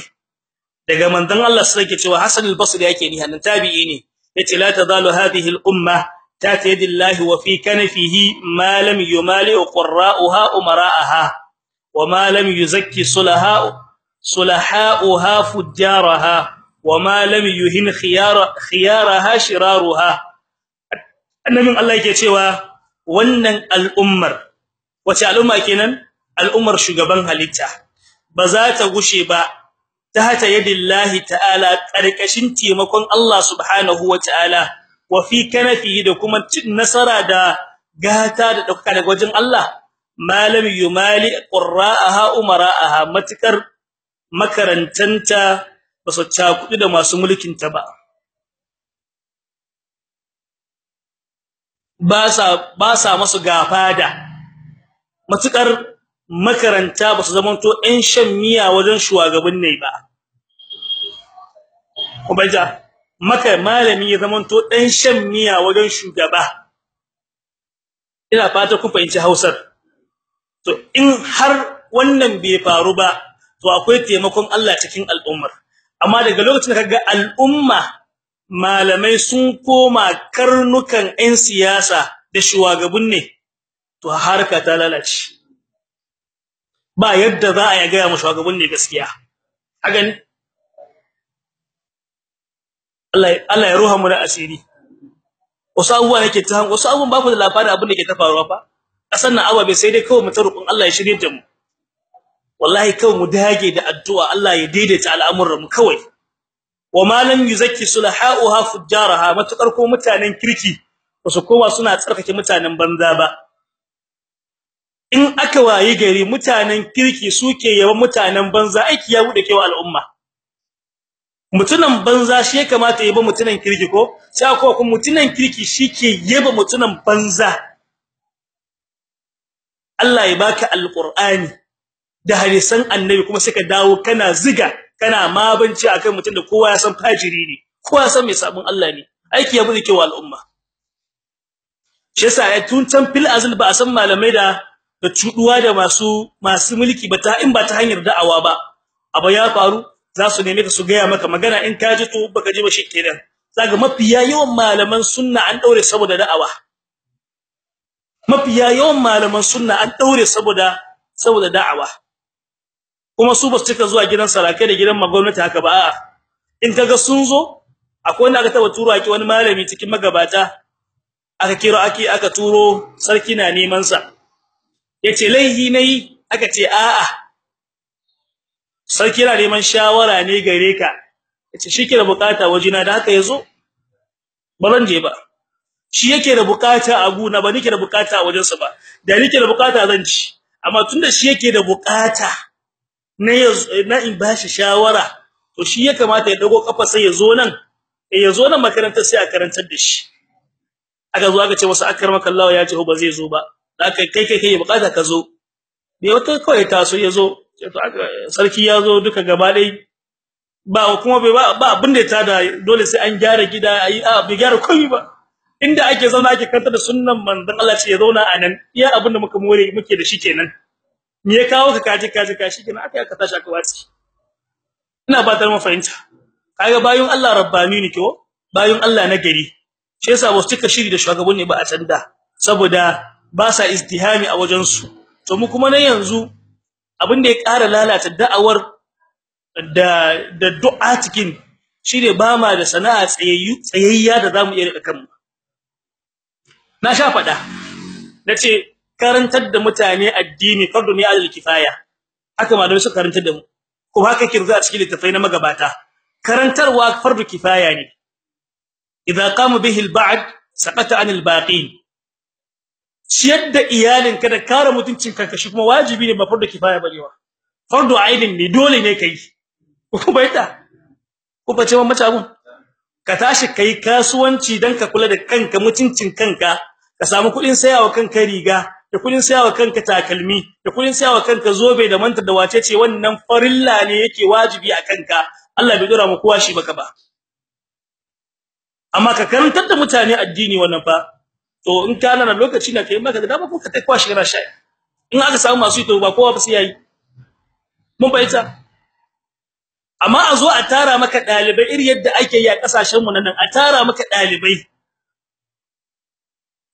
Daga manzon Allah sai yake cewa Hasan al-Basri yake ni hanan tabi'i ne. Yace la tazalu hadhihi al-umma ta yadillahi wa fi kanfihi ma lam yumali qurra'uha umara'aha. وما لم يزكي صلحاء صلحاؤها فجارها وما لم يهن خيار خيارها شرارها annabin Allah yake cewa wannan al'ummar wace al'umma kenan al'ummar shugaban halitta ba za ta gushe ba ta hata yadillahi ta'ala karkashin taimakon Allah subhanahu wa ta'ala wa fi kanafihi da kuma cin nasara da gata da dauka daga wajen Allah Malam yumali qurra'aha umara'aha matikar makarantanta ba su cakudu da masu mulkin ta ba. Ba sa ba sa masu gafada. Matukar makaranta ba su zamanto ɗan shan miya wajen shugaban ne ba. Kuma maka malami ya zamanto dan shan miya wajen shugaba. Ina fata ku fahimci Hausar. To in har wannan bai faru ba to akwai taimakon Allah cikin al'ummar. Amma daga lokacin da kaga al'umma malamai sun koma karnukan ɗan siyasa da shugaban ne to harka ta lalace. Ba yadda za a ga mu shugaban ne gaskiya. A gani? Allah Allah ya ruha da asiri. Wasu abubuwa nake ta wasu abubuwan ba ku da labarin abin da ke ta faruwa fa. Kasan nan ababe sai dai kawai mu tarukun Allah ya shirye da mu. Wallahi kawai mu dage da addu'a Allah ya daidaita al'amuran mu kawai. Wa ma lam yuzakki sulahauha fujjaraha matuƙar ko mutanen kirki wasu kowa suna tsarkake mutanen banza ba. In aka wayi gari mutanen kirki suke yawan mutanen banza aiki ya buɗe kewa al'umma. Mutunan banza shi ya kamata yaba mutunan kirki ko? Sai kuma mutunan kirki shike yaba mutunan banza. Allah ya baka alqur'ani da hadisan annabi kuma sai ka dawo kana ziga kana mabanci akan mutun da kowa ya san fajiri ne kowa san mai sabon Allah ne. Aiki ya buɗe kewa al'umma. Shi yasa ya tun can fil azl ba san malamai da da cuduwa da masu masu mulki ba ta in ba ta hanyar da'awa ba. Abu ya faru za su neme ka su gaya maka magana in ka ji to baka ji ba shi kenan. Zaga mafiya yawan malaman sunna an daure saboda da'awa. Mafiya yawan malaman sunna an daure saboda saboda da'awa. Kuma su ba su cika zuwa gidan sarakai da gidan magwamnati haka ba a'a. In kaga sun zo akwai wanda aka taba turo aki wani malami cikin magabata aka kiro aki aka turo sarki na neman sa. Yace laihi na yi aka ce a'a. Sarki yana neman shawara ne gare ka. Yace shike da buƙata wajina da haka ya zo baran je ba. Shi yake da buƙata a guna ba nake da buƙata a wajensa ba. Da nake da buƙata zan ci. Amma tunda shi yake da buƙata na na in bashi shawara to shi ya kamata ya dago kafa sai ya zo nan eh ya zo nan makarantar sai a karantar da shi. Aka zo aka ce masa akramaka Allah ya ce ba zai zo ba. Kai kai kai kai buƙata ka zo. Bai wata kawai taso ya zo sarki ya zo duka gaba dai ba kuma ba abin da ta da dole sai an gyara gida ayi a bai gyara komai ba. Inda ake zauna ake kanta da sunnan manzon Allah ce ya zauna a nan iya abin da muka more muke da shi kenan. Me ya kawo ka kaje kaje kashi kenan aka aka tashi aka watsi ina ba ta mu fahimta. Kaga bayun Allah rabbani ne ko? Bayun Allah na gari. Shi yasa ba su cika shiri da shugabanni ba a canda saboda ba sa izdihami a wajen su to mu kuma na yanzu abin da ya ƙara lalata da'awar da da du'a cikin shine ba ma da sana'a tsayayyu tsayayya da za mu iya riƙa kanmu. Na sha fada nace karantar da mutane addini fardu ne alal kifaya. Haka malamai suka karantar da mu. Kuma haka a cikin littafai na magabata. Karantarwa fardu kifaya ne. Idza qama bihi al-ba'd saqata anil baqin. Ciyar da iyalinka da kare mutuncin kanka shi kuma wajibi ne ba fardu kifaya ba ne wa fardu aidin ne dole ne kai ku baita ku bace mun abun. Ka tashi kai kasuwanci dan ka kula da kanka mutuncin kanka. Ka samu kuɗin sayawa kanka riga da kuɗin sayawa kanka takalmi da kuɗin sayawa kanka zobe da mantar da wace ce wannan farilla ne yake wajibi a kanka. Allah bai dora mu kowa shi baka ba. Amma ka karantar da mutane addini wannan fa to in kana na lokaci na kai maka da dama ko ka tai kwashi kana shayi. In aka samu masu ito ba kowa ba sai yayi. Mun bayyana amma a zo a tara maka ɗalibai iri yadda ake yi a ƙasashen mu nan a tara maka ɗalibai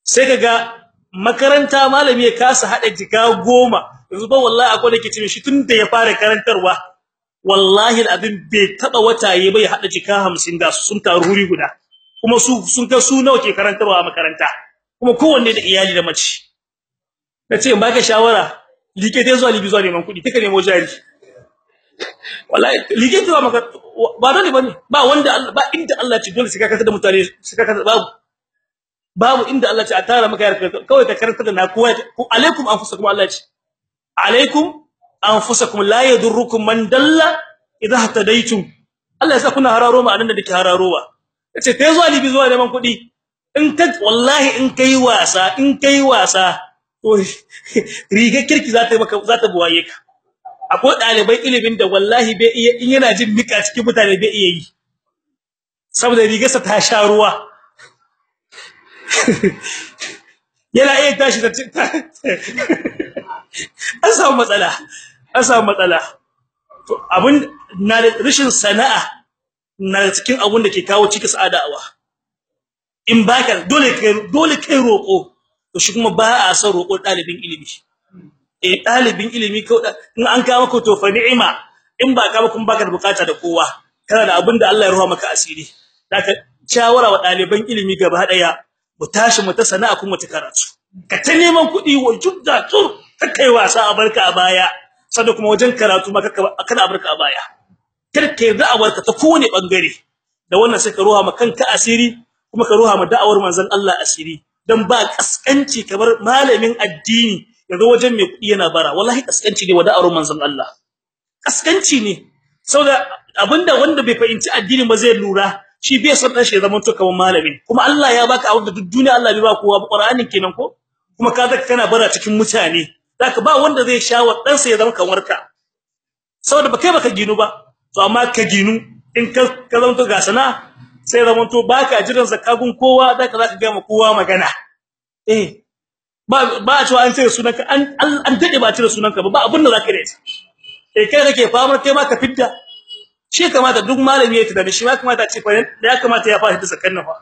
sai kaga makaranta malami ya kasa hada jika goma. Yanzu ba wallahi akwai da kici shi tunda ya fara karantarwa wallahi abin bai taba wataye bai hada jika 50 da su sun taru huri guda. Kuma su sun ga su nawa ke karantarwa a makaranta. Kuma kowanne da iyali da mace. Nace in baka shawara like dai zuwa libi zuwa neman kuɗi kika nemo jari. Wallahi like zuwa maka ba dole ba ne ba wanda Allah ba inda Allah ce dole sai ka kasa da mutane sai ka kasa babu. Babu inda Allah ce a tara maka yarka kawai ka karanta da na kowa alaikum anfusakum Allah ce. Alaikum anfusakum la yadurrukum man dalla idha hatadaitum Allah ya sa kuna hararo ma a nan da dake hararowa. Yace kai zuwa libi zuwa neman kuɗi. In ka wallahi in kai wasa in kai wasa to riga kirki za ta maka za ta buwaye ka. Akwai ɗalibai ilimin da wallahi bai iya in yana jin mika cikin mutane bai iya yi. Saboda rigarsa ta sha ruwa. yana iya tashi da an samu matsala. An samu matsala. To abun na rashin sana'a na cikin abun da ke kawo cikin sa'adawa in baka dole kai dole kai roko to shi kuma ba a son roko dalibin ilimi. Eh dalibin ilimi ko in an kawo maka to fa ni'ima. In ba ka kuma baka da buƙata da kowa. Kana da abin da Allah ya ruha maka asiri. Zaka shawara wa daliban ilimi gaba ɗaya mu tashi mu ta sana'a kuma ta karatu. Ka ta neman kuɗi wa judda tur kai wasa a barka a baya. Sannan kuma wajen karatu maka kana barka a baya. Karka yarda a barka ta kowane ɓangare da wannan sai ka ruha ma kanka asiri kuma ka ruha ma da'awar manzon Allah asiri. Dan ba kaskanci kamar malamin addini ya zo wajen mai kuɗi yana bara. Wallahi kaskanci ne wa da'awar manzon Allah. Kaskanci ne. Saboda abin da wanda bai fahimci addini ba zai lura. Shi bai son dan shi zaman to kamar malamin kuma Allah ya baka abin da duk duniya Allah bai ba kowa Qur'anin kenan ko? Kuma ka zaka kana bara cikin mutane. Zaka ba wanda zai shawo dan sa ya zama kamar ka. Saboda ba kai baka ginu ba. To amma ka ginu. In ka ka zama to ga sana sai zama to baka jiran zakagun kowa zaka zaka ga ma kowa magana. Eh. Ba ba a cewa an sai sunanka. An an daɗe ba cire sunanka ba. Ba abin da zaka yi eh kai kake famar kai ma ka fidda. Shi kamata duk malami ya tada shi ma kamata ce fa ya kamata ya fashi da zakan nafa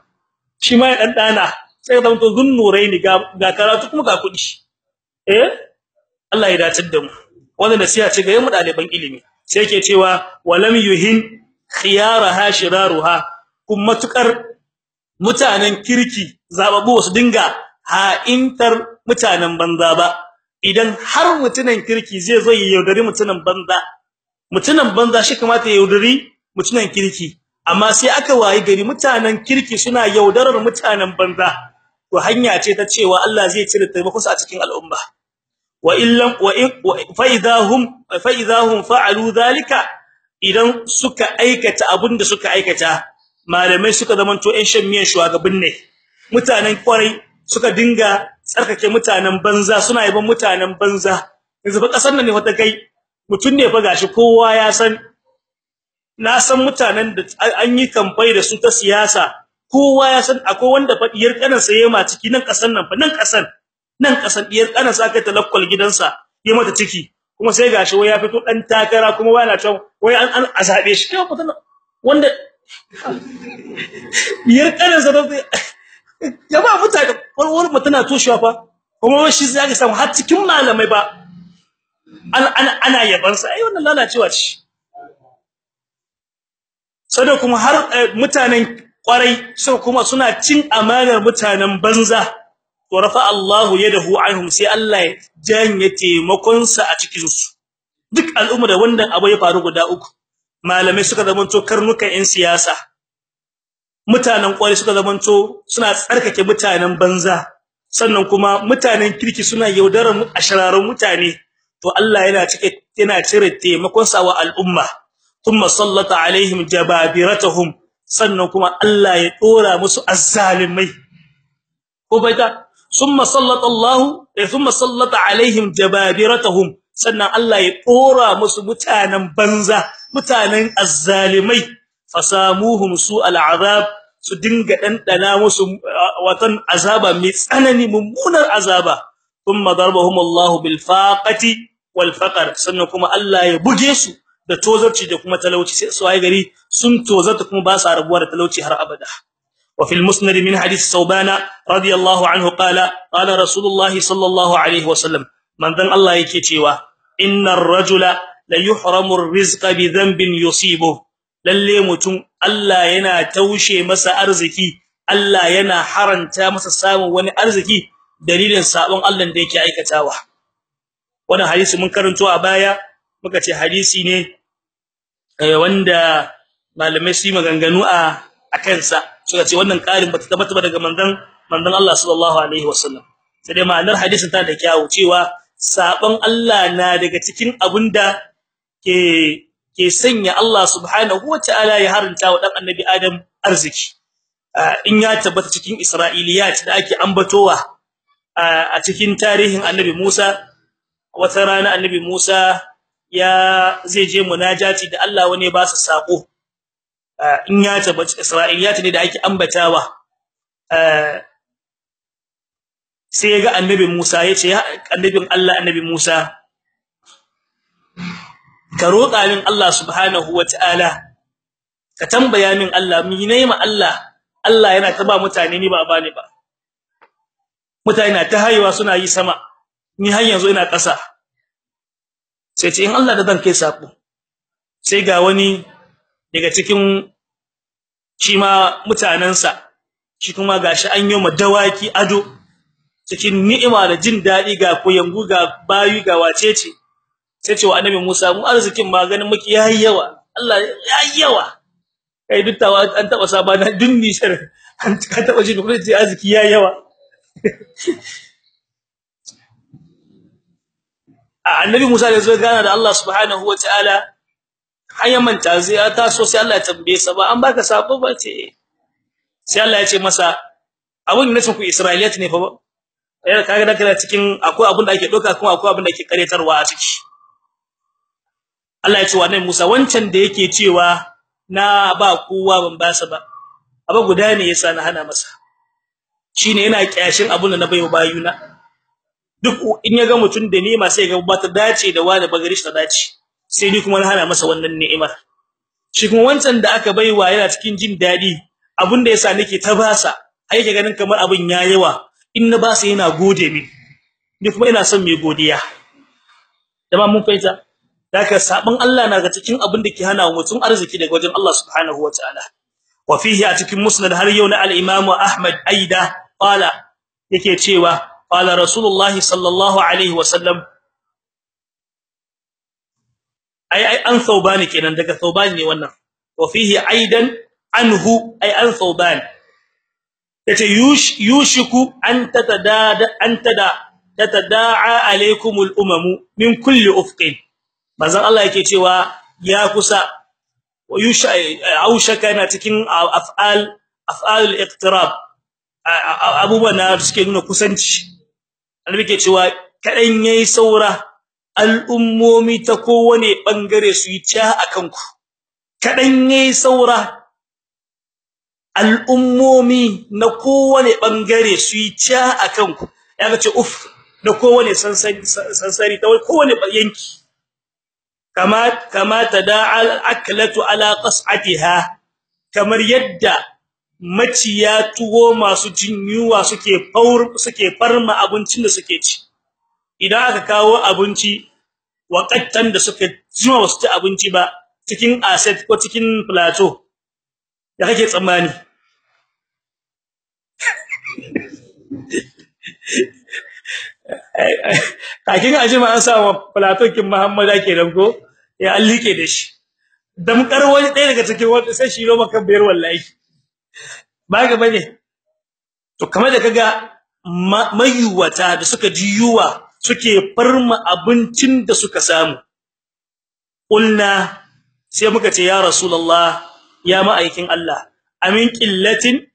shi ma ya dan dana sai zama to zunnuraini ga ga karatu kuma ga kuɗi eh? Allah ya dace da mu. Wannan nasiha ce ga yayin daliban ilimi. Sai yake cewa walam yuhin khiyaraha shiraruha. Kuma matuƙar mutanen kirki zababu su dinga ha'intar mutanen banza ba. Idan har mutunan kirki zai zo ya yaudari mutunan banza mutunan banza shi kamata ya yaudari mutunan kirki. Amma sai aka wayi gari mutanen kirki suna yaudarar mutanen banza. To hanya ce ta cewa Allah zai cire taimako su a cikin al'umma. Wa illam wa fa idahum fa idahum fa'alu dhalika idan suka aikata abin da suka aikata malamai suka zamanto ɗan shan miyan shugaban ne. Mutanen ƙwarai suka dinga tsarkake mutanen banza suna yaban mutanen banza. Yanzu fa ƙasar nan ne wata kai mutun ne fa gashi kowa ya san na san mutanen da an yi kamfai da su ta siyasa. Kowa ya san akwai wanda fa diyar kanan sa yema ciki nan kasan nan fa nan kasan nan kasan diyar kanan sa aka talakkul gidansa yi mata ciki. Kuma sai gashi wai ya fito dan takara kuma wai ana cewa wai an azabe shi. Kai mutan wanda diyar kanan sa jama'a mutane wani mutuna toshewa fa. Kuma shi zai ga samu har cikin malamai ba ana ana ai wannan lalacewa ce. Sai kuma har mutanen ƙwarai sai kuma suna cin amanar mutanen banza. To rafa Allahu yadahu anhum sai Allah ya janye taimakon sa a cikin su duk al'umma da wannan abu ya faru guda uku. Malamai suka zamanto karnukan yan siyasa. Mutanen ƙwarai suka zamanto suna tsarkake mutanen banza. Sannan kuma mutanen kirki suna yaudarar ashararan mutane. To Allah yana cike yana cire taimakon sa wa al'umma. Thumma sallata alaihim jababiratuhum sannan kuma Allah ya dora musu azzalimai. Ko baita thumma sallata Allah thumma sallata alaihim jababiratahum sannan Allah ya dora musu mutanen banza mutanen azzalimai. Fasamuhum su al'azab su dinga dandana musu watan azaba mai tsanani mummunar azaba. Thumma darbahum Allah bil faqati wal sannan kuma Allah ya buge su da tozarci da kuma talauci. Sai su waye gari sun tozarta kuma ba su rabuwa da talauci har abada. Wa fil musnad min hadith saubana radiyallahu anhu qala qala rasulullah sallallahu alaihi wasallam manzon Allah yake cewa innar rajula la yuhramu ar-rizqa bi dhanbin yusibu lalle mutum Allah yana taushe masa arziki Allah yana haranta masa samun wani arziki dalilin sabon Allah da yake aikatawa. Wannan hadisi mun karanto a baya muka ce hadisi ne wanda malamai su maganganu a akan sa suka ce wannan karin bata tabbata ba daga manzon manzon Allah sallallahu alaihi wasallam. Sai dai ma'anar hadisin ta da kyawu cewa sabon Allah na daga cikin abunda ke ke sanya Allah subhanahu wataala ya haranta wa dan annabi Adam arziki. In ya tabbata cikin Isra'iliyat da ake ambatowa a cikin tarihin annabi Musa. Wata rana annabi Musa ya zai je munajati da Allah wani ba su sako in ya tabbata Isra'iliyat ne da ake ambatawa. Sai ga annabi Musa ya annabin Allah annabi Musa ka roƙa min Allah subhanahu wataala ka tambaya min Allah mi ne ma Allah? Allah yana ta ba mutane ni ba ba ne ba. Mutane na ta haihuwa suna yi sama. Ni har yanzu ina ƙasa. Sai ce in Allah da zan kai sako sai ga wani daga cikin shi ma mutanansa shi kuma gashi an yi dawaki ado. Cikin ni'ima da jin daɗi ga koyangu ga bayu ga wacece sai ce wa annabi Musa mu arzikin maganin muke yayi yawa. Allah yayi yawa. Kai duttawa an taba sabana dunni shar an taba jin kuma ce arziki yayi yawa. Annabi Musa da zo gana da Allah subhanahu wataala hayan manta zai ta so sai Allah ya tambaye sa ba an baka sako ba ce. Sai Allah ya ce masa abun ne ku Isra'iliyat ne fa yar kaga da kana cikin akwai abun da ake doka kuma akwai abun da ake karetarwa a ciki. Allah ya ce wa annabi Musa wancan da yake cewa na ba kowa ban ba sa ba abu guda ne yasa na hana masa. Shine yana kyashin abun da na bayo bayuna. Duk in ya ga mutun da ni'ima sai ga ba ta dace da wani bagarish ta dace. Sai ni kuma na hana masa wannan ni'imar. Shi kuma wancan da aka baiwa yana cikin jin daɗi abin da yasa nake ta basa ai yake ganin kamar abin yayewa in na basa yana gode min. Ni kuma ina son mai godiya. Dama mun faita daga sabon Allah na ga cikin abin da ke hana mutum arziki daga wajen Allah subhanahu wataala wa fihi a cikin musnad har yau na al-imam Ahmad aida qala yake cewa qala rasulullahi sallallahu alaihi wasallam ai ai an thawban kenan daga thawban ne wannan. Wa fihi aidan anhu ai an thawban ya ce yushiku an tatadada an tada tatadaa alaikumul umamu min kulli ufqin. Manzon Allah yake cewa ya kusa wa yusha aushaka na cikin af'al af'al al-iqtirab abubuwan da suke nuna kusanci. Annabi yake cewa kadan yayi saura al'ummomi ta kowane ɓangare su yi ta akan ku kadan yayi saura al'ummomi na kowane ɓangare su yi ta akan ku yaga ce uf da kowane sansani ta kowane yanki. Kama kama tadaa al-aklatu ala qas'atiha kamar yadda maciya tuwo masu jinyuwa suke faur suke farma abincin da suke ci. Idan aka kawo abinci waqattan da suka jima wasu ci abinci ba cikin asset ko cikin plateau da kake tsammani? Kakin ajima an samu plateau kin Muhammad ake dango ya allike da shi. Damkar wani ɗaya daga cikin wanda sai shi roma kan bayar wallahi. Ba ga ba ne? To kamar da kaga mayuwata da suka ji yuwa suke farma abincin da suka samu. Kulna sai muka ce ya rasulullah ya ma'aikin Allah amin qillatin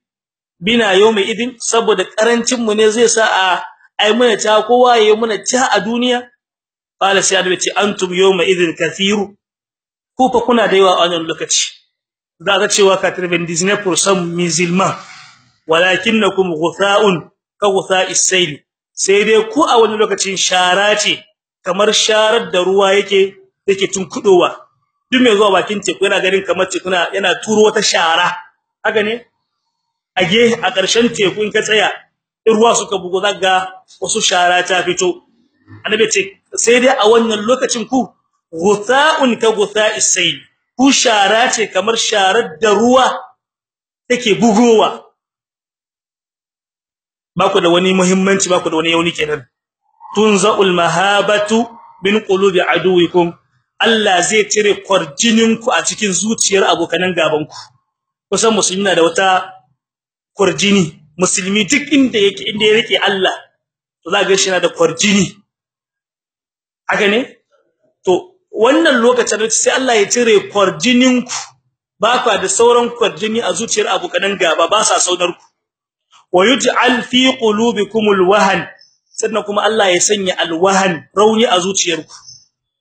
bina yawmi idin saboda ƙarancin mu ne zai sa a ai muna ta kowa yayi muna ta a duniya? Qala sai annabi ce antum yawma idin kathiru. Ku fa kuna da yawa a wannan lokaci. Za ka cewa ka tarben disney for some musulman walakinnakum ghutha'un ka ghutha'is sayl sai dai ku a wani lokacin shara ce kamar sharar da ruwa yake yake tunkudowa duk mai zuwa bakin teku yana ganin kamar tekuna yana turo wata shara haka ne age a ƙarshen teku in ka tsaya in ruwa suka bugo zaga wasu shara ta fito annabi ce sai dai a wannan lokacin ku ghutha'un ka ghutha'is sayl ku shara ce kamar sharar da ruwa take bugowa. Ba ku da wani muhimmanci ba ku da wani yauni kenan. Tunza'ul mahabatu min qulubi aduwikum. Allah zai cire kwarjininku a cikin zuciyar abokanan gaban ku. Kusan musulmi na da wata kwarjini. Musulmi duk inda yake inda ya riƙe Allah to za ga shi na da kwarjini. Haka ne? Wannan lokacin sai Allah ya cire kwarjininku ba ka da sauran kwarjini a zuciyar abokanan gaba ba sa saunar ku. Wayuj'al fi qulubikumul wahan sannan kuma Allah ya sanya alwahan rauni a zuciyarku.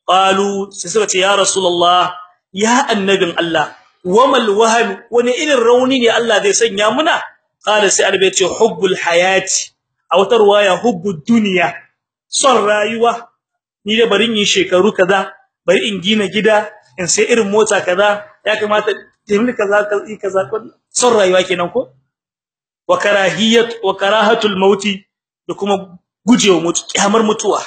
Qalu sai suka ce ya rasulullah ya annabin Allah wamal wahan wani irin rauni ne Allah zai sanya muna? Qala sai arbe ce hubbul hayati. A wata ruwaya hubbud dunya. Son rayuwa. Ni da barin yin shekaru kaza bari in gina gida in sai irin mota kaza ya kamata taimini kaza kaza son rayuwa kenan ko? Wa karahiyat wa karahatul mauti da kuma gujewa mutu kyamar mutuwa.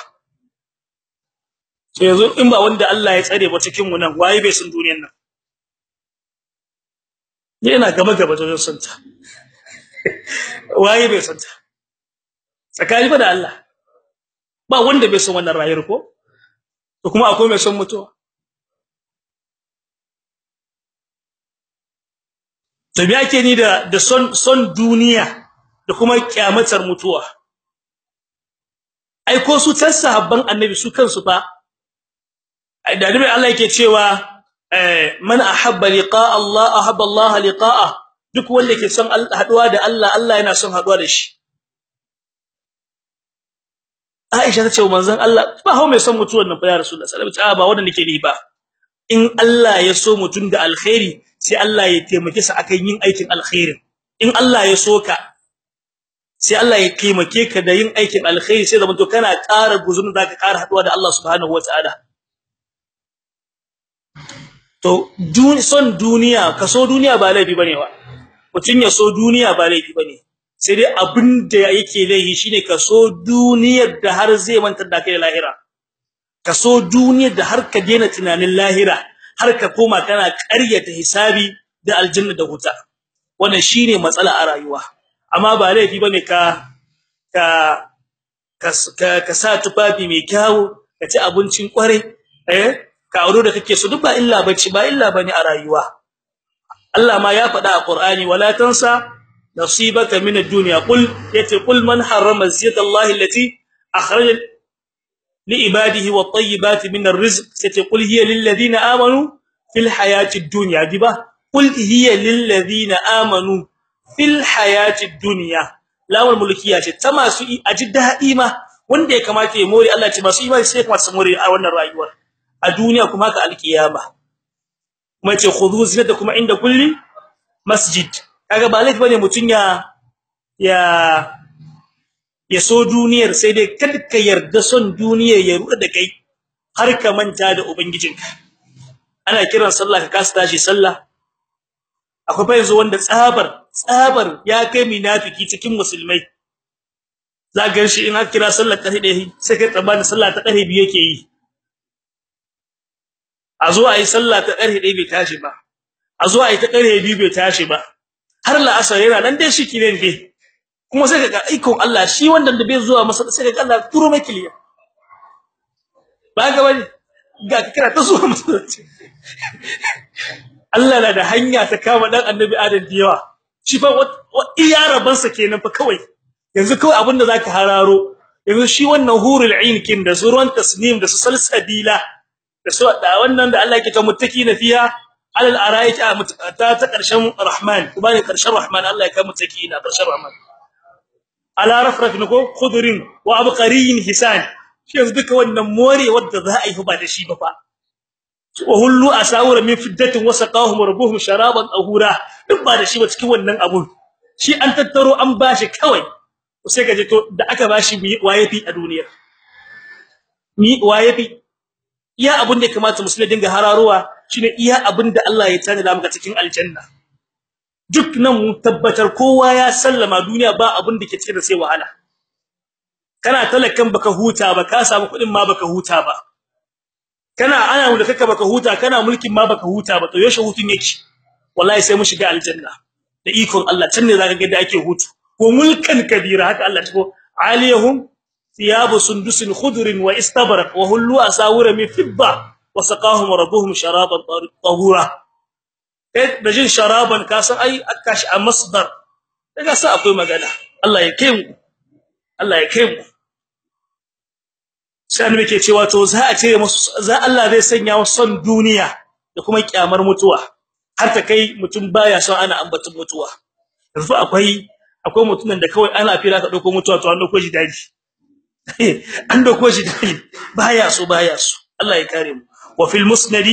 So yanzu in ba wanda Allah ya tsare ba cikin mu nan waye bai san duniyar nan? Yana gaba gaba da santa waye bai santa tsakani ba da Allah. Ba wanda bai san wannan rayuwar ko? To kuma akwai mai son mutuwa. To me ake ni da da son son duniya da kuma kyamatar mutuwa? Ai ko su tan sahabban annabi su kansu fa da nabi Allah yake cewa eh man ahabba liqa Allah ahabba Allah liqa'a duk wanda ke son haɗuwa da Allah Allah yana son haɗuwa da shi. Aisha ta ce manzon Allah ba hawo mai son mutuwar nan fa ya Rasulullah sallallahu alaihi wasallam. Ba wanda nake ni ba. In Allah ya so mutun da alkhairi sai Allah ya taimake sa akan yin aikin alkhairin. In Allah ya so ka sai Allah ya taimake ka da yin aikin alkhairi sai zaman to kana ƙara guzun zaka ƙara haɗuwa da Allah subhanahu wataala to son duniya ka so duniya ba laifi ba ne wa. Mutun ya so duniya ba laifi ba ne. Sai dai abin da yake laifi shine ka so duniyar da har zai mantar da kai lahira. Ka so duniyar da har ka daina tunanin lahira har ka koma kana ƙaryata hisabi da aljanna da huta wannan shine matsala a rayuwa. Amma ba laifi ba ne ka ka ka sa tufafi mai kyau ka ci abincin kware eh? Ka auro da kake so duk ba illa bace ba illa ba ne a rayuwa. Allah ma ya faɗa a Qur'ani wala tansa nasibaka min ad-dunya. Qul ya ce qul man harrama ziyata Allah allati akhraj li ibadihi wat-tayyibati min ar-rizq. Yace qul hiya lil ladina amanu fil hayati ad-dunya. Diba qul hiya lil ladina amanu fil hayati ad-dunya. Lawal mulkiya ce ta masu aji ma wanda ya kamata ya more Allah ce masu imani sai kuma su more a wannan rayuwar. A duniya kuma ka alkiyama. Kuma ce khudhu zinata kuma inda kulli masjid. Kaga ba laifi ba ne mutun ya ya ya so duniyar sai dai kada ka yarda son duniyar ya ruɗa da kai har ka manta da ubangijinka. Ana kiran sallah ka kasa tashi sallah. Akwai fa yanzu wanda tsabar tsabar ya kai munafiki cikin musulmai. Za ga shi in aka kira sallar ƙarfe ɗaya sai kai tsammanin sallah ta ƙarfe biyu yake yi. A zo ayi sallah ta ƙarfe ɗaya bai tashi ba. A zo ayi ta ƙarfe biyu bai tashi ba. Har la'asar yana nan dai shi kiren dai kuma sai kaga ikon Allah shi wannan da bai zuwa masa sai kaga Allah turo mai kiliya. Ba ga wani ga kira ta zuwa masa Allah na da hanya ta kama dan annabi Adam da yawa. Shi fa iya raban sa kenan fa kawai. Yanzu kawai abin da zaka hararo. Yanzu shi wannan hurul ain kin da suran tasnim da su salsabila da su da wannan da Allah yake ta muttaki na fiya alal ara'iki ta ta ƙarshen rahman. Kuma ne ƙarshen rahman Allah ya kai mutaki ina ƙarshen rahman. Ala rafrafin ko khudrin wa abqariyin hisan. Shi yanzu duka wannan more wanda za a yi ba da shi ba fa. Wa hullu asawira min fiddatin wasaqahum rabbuhum sharaban tahura. Duk ba da shi ba cikin wannan abun. Shi an tattaro an bashi kawai. Sai kaje to da aka bashi waye fi a duniya ni waye fi? Iya abun da kamata musulmi dinga hararuwa shine iya abun da Allah ya tanada maka cikin aljanna. Duk nan mun tabbatar kowa ya sallama duniya ba abun da ke cike da sai wahala. Kana talakan baka huta ba ka samu kuɗin ma baka huta ba. Kana ana wanda kaka baka huta kana mulkin ma baka huta ba to yaushe hutun yake? Wallahi sai mu shiga aljanna. Da ikon Allah can ne zaka ga da ake hutu. Ko mulkan kabira haka Allah tako aliyahum thiyabu sundusin khudrin wa istabraq wa hullu asawira min fidda. Wa saqahum rabbuhum sharaban tahura eh da jin sharaban ka san ai akashi a masdar daga sa akwai magana Allah ya kai mu Allah ya kai mu sai annabi ke cewa to za a ce musu za Allah zai sanya musu duniya da kuma kyamar mutuwa har ta kai mutum baya son ana ambaton mutuwa yanzu akwai akwai mutumin da kawai ana fira ka ɗauko mutuwa to an ɗauko shi daji an ɗauko shi daji baya so baya so Allah ya kare mu wa fil musnad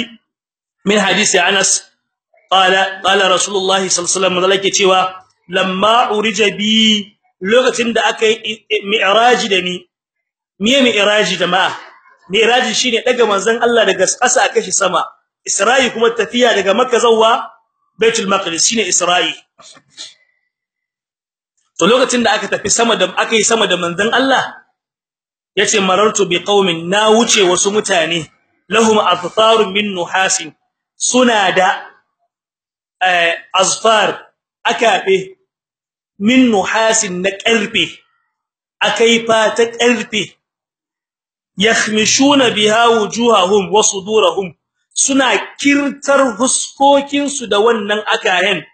min hadisi Anas qala qala rasulullahi sallallahu alaihi wasallam yake cewa lamma urija lokacin da aka yi da ni. Miye mi'raji jama'a? Mi'raji shine daga manzon Allah daga ƙasa aka sama. Isra'i kuma tafiya daga Makka zuwa Baitul Maqdis shine Isra'i. To lokacin da aka tafi sama da aka sama da manzon Allah ya ce marartu bi qaumin na wuce wasu mutane. Lahum azfarun min nuhasin. Suna da azfar akabe min nuhasin na ƙarfe akai fa ta ƙarfe yakhmishuna biha wujuhahum wa sudurahum. Suna kirtar huskokin su da wannan akayen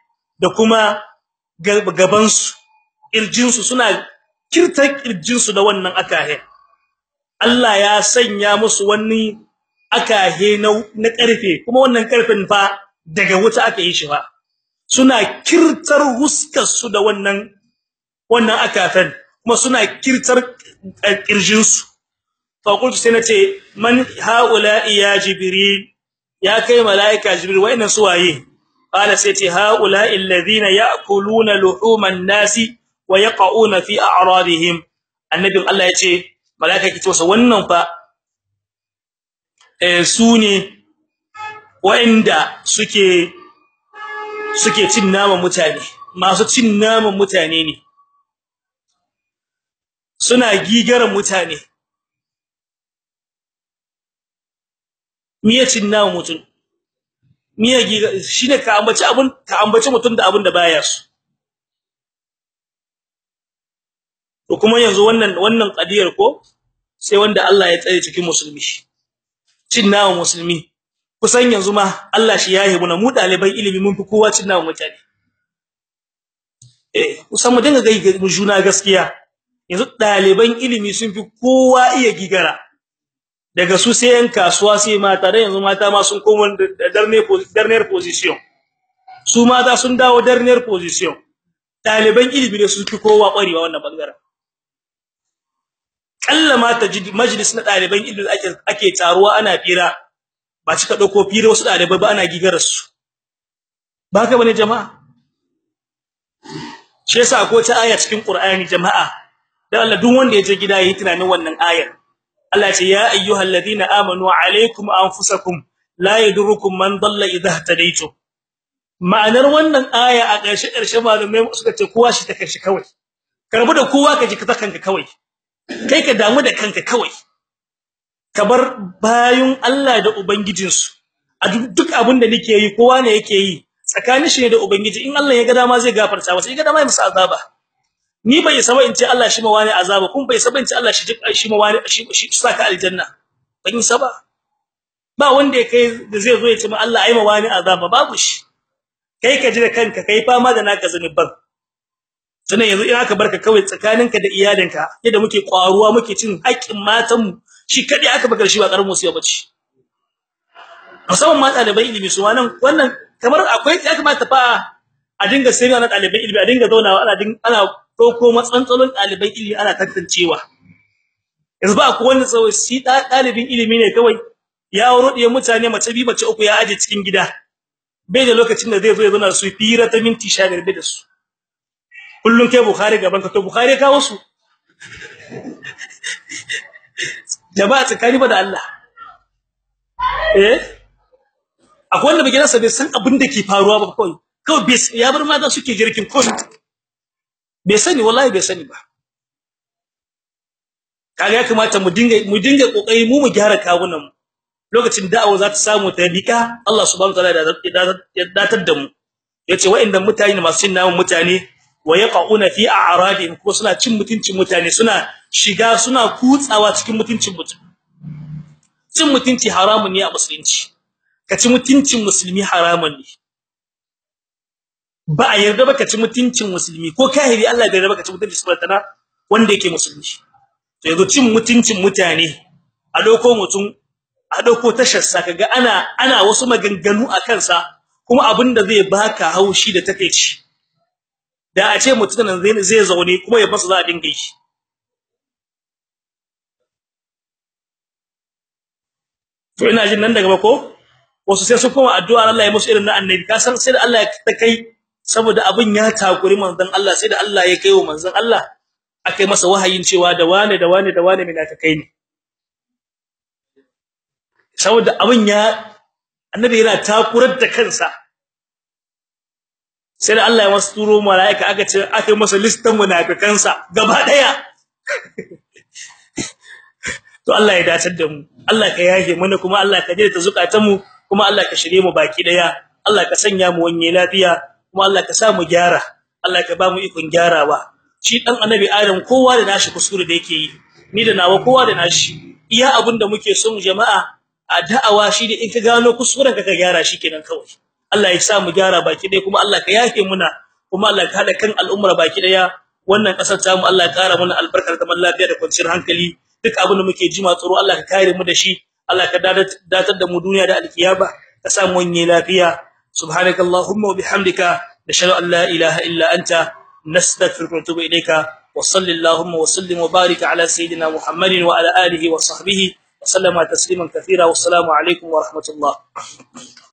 da kuma gaban su ƙirjin su suna kirtar ƙirjin su da wannan akayen. Allah ya sanya musu wani akahe na na ƙarfe kuma wannan ƙarfin fa daga wuta aka yi shi ba. Suna kirtar huskar su da wannan wannan akafen kuma suna kirtar ƙirjin su fa qultu sai nace man haula ya jibril ya kai malaika jibril wayannan suwaye qala sai ce haula alladhina ya'kuluna luhuman nasi wa yaqauna fi a'radihim. Annabi Allah ya ce malaika kice wasa wannan fa eh su ne wayanda suke suke cin naman mutane. Masu cin naman mutane ne. Suna gigaran mutane. Miye cin naman mutum? Miye giga shine ka ambaci abun ka ambaci mutum da abun da baya su to kuma yanzu wannan wannan kadiyar ko sai wanda Allah ya tsare cikin musulmi. Cin naman musulmi. Kusan yanzu ma Allah shi yayi muna mu ɗalibai ilimi mun fi kowa cin naman mutane. Eh kusan mu dinga gai mu juna gaskiya. Yanzu daliban ilimi sun fi kowa iya gigara. Daga su sai yan kasuwa sai mata da yanzu mata ma sun koma darne darner position. Su mata sun dawo darner position. Daliban ilimi ne su fi kowa kwarewa wannan ɓangaren kalla ma tajidi majlis na daliban ilimi ake ake taruwa ana fira ba cika ɗauko fira wasu ɗalibai ba ana gigarar su ba haka ba ne jama'a? Shi yasa ko ta aya cikin Qur'ani jama'a dan Allah duk wanda ya je gida yayi tunanin wannan ayar. Allah ce ya ayyuhalladhina amanu alaykum anfusakum la yadurukum man dalla idha hadaytum ma'anar wannan aya a ƙarshe ƙarshe malamai suka ce kowa shi ta kashi kawai. Karbu da kowa ka ji ka kanka kawai. Kai ka damu da kanka kawai. Ka bar bayun Allah da ubangijinsu. A duk abin da nake yi kowa ne yake yi. Tsakanin shi ne da ubangiji. In Allah ya ga dama zai gafarta masa. Ya ga dama ya masa azaba. Ni bai saba in ce Allah shi ma wani azaba. Kun bai saba in ce Allah shi shi ma wani shi saka aljanna. Ban saba ba. Wanda kai da zai zo ya ce ma Allah ai ma wani azaba. Babu shi. Kai ka ji da kanka kai fama da naka zanuban sannan yanzu in aka barka kawai tsakaninka da iyalinka yadda muke kwaruwa muke cin haƙin matanmu shi kadai aka bakar shi ba ƙaramin musiba bace musamman ma ɗaliban ilimi su wannan wannan kamar akwai ya kamata fa a dinga sai na ɗaliban ilimi a dinga zaunawa ana ana ko matsantsalon ɗaliban ilimi ana tantancewa. Yanzu ba ku wanda tsawai shi ɗalibin ilimi ne kawai ya auro diyan mutane mace bi mace uku ya aje cikin gida. Bai da lokacin da zai zo ya zauna su fira ta minti 15 da su. Kullun kai bukhari gaban ka to bukhari ka wasu jama'a tsakani ba da Allah. Eh? Akwai wanda bigina sa bai san abin da ke faruwa ba kawai. Kawai bai ya bar mata suke jirkin kawai bai sani wallahi bai sani ba. Kaga ya kamata mu dinga mu dinga ƙoƙari mu mu gyara kawunan mu. Lokacin da'awa za ta samu ta bika Allah subhanahu wataala ya datar da mu. Yace wa'inda mutane masu cin namun mutane wa yaqauna fi a'radihim ko suna cin mutuncin mutane suna shiga suna kutsawa cikin mutuncin mutum. Cin mutunci haramun ne a musulunci. Ka ci mutuncin musulmi haramun ne. Ba a yarda ba ka ci mutuncin musulmi ko kahiri Allah bai yarda ba ka ci mutuncin sultana wanda yake musulmi. To yanzu cin mutuncin mutane a doko mutum a ɗauko tasharsa kaga ana ana wasu maganganu a kansa kuma abin da zai baka haushi da takeici da a ce mutumin zai zai zaune kuma ya fasa za a dinga yi. To ina jin nan daga ko? Wasu sai su koma addu'a Allah ya musu irin na annabi. Ka san sai da Allah ya kai saboda abin ya takuri manzon Allah sai da Allah ya kai wa manzon Allah akai masa wahayin cewa da wane da wane da wane mina ta kai ne saboda abin ya annabi yana takurar da kansa. Sai da Allah ya masa turo malaika aka ce aka masa listan munafikansa gaba ɗaya to Allah ya dace da mu. Allah ka yage mana kuma Allah ka jira ta zukatan mu kuma Allah ka shirye mu baki ɗaya Allah ka sanya mu wanye lafiya kuma Allah ka sa mu gyara. Allah ka ba mu ikon gyarawa. Shi dan annabi Adam kowa da nashi kuskure da yake yi. Ni da nawa kowa da nashi. Iya abin da muke son jama'a a da'awa shi da in ka gano kuskuren ka ka gyara shi kenan kawai. Allah ya sa mu gyara baki ɗaya kuma Allah ka yake muna kuma Allah ka hada kan al'ummar baki ɗaya wannan ƙasar ta mu Allah ya kara mana albarkar zaman lafiya da kwanciyar hankali. Duk abin da muke jima tsoro Allah ka kare mu da shi. Allah ka datar da mu duniya da alkiyama ka sa mu wanye lafiya. Subhanakallahumma wa bihamdika nashhadu an la ilaha illa anta nastaghfiruka wa natubu ilayka. Wa sallallahu wa sallim wa barik ala sayidina muhammadin wa ala alihi wa sahbihi tasliman kathira. Wa assalamu alaikum wa rahmatullah.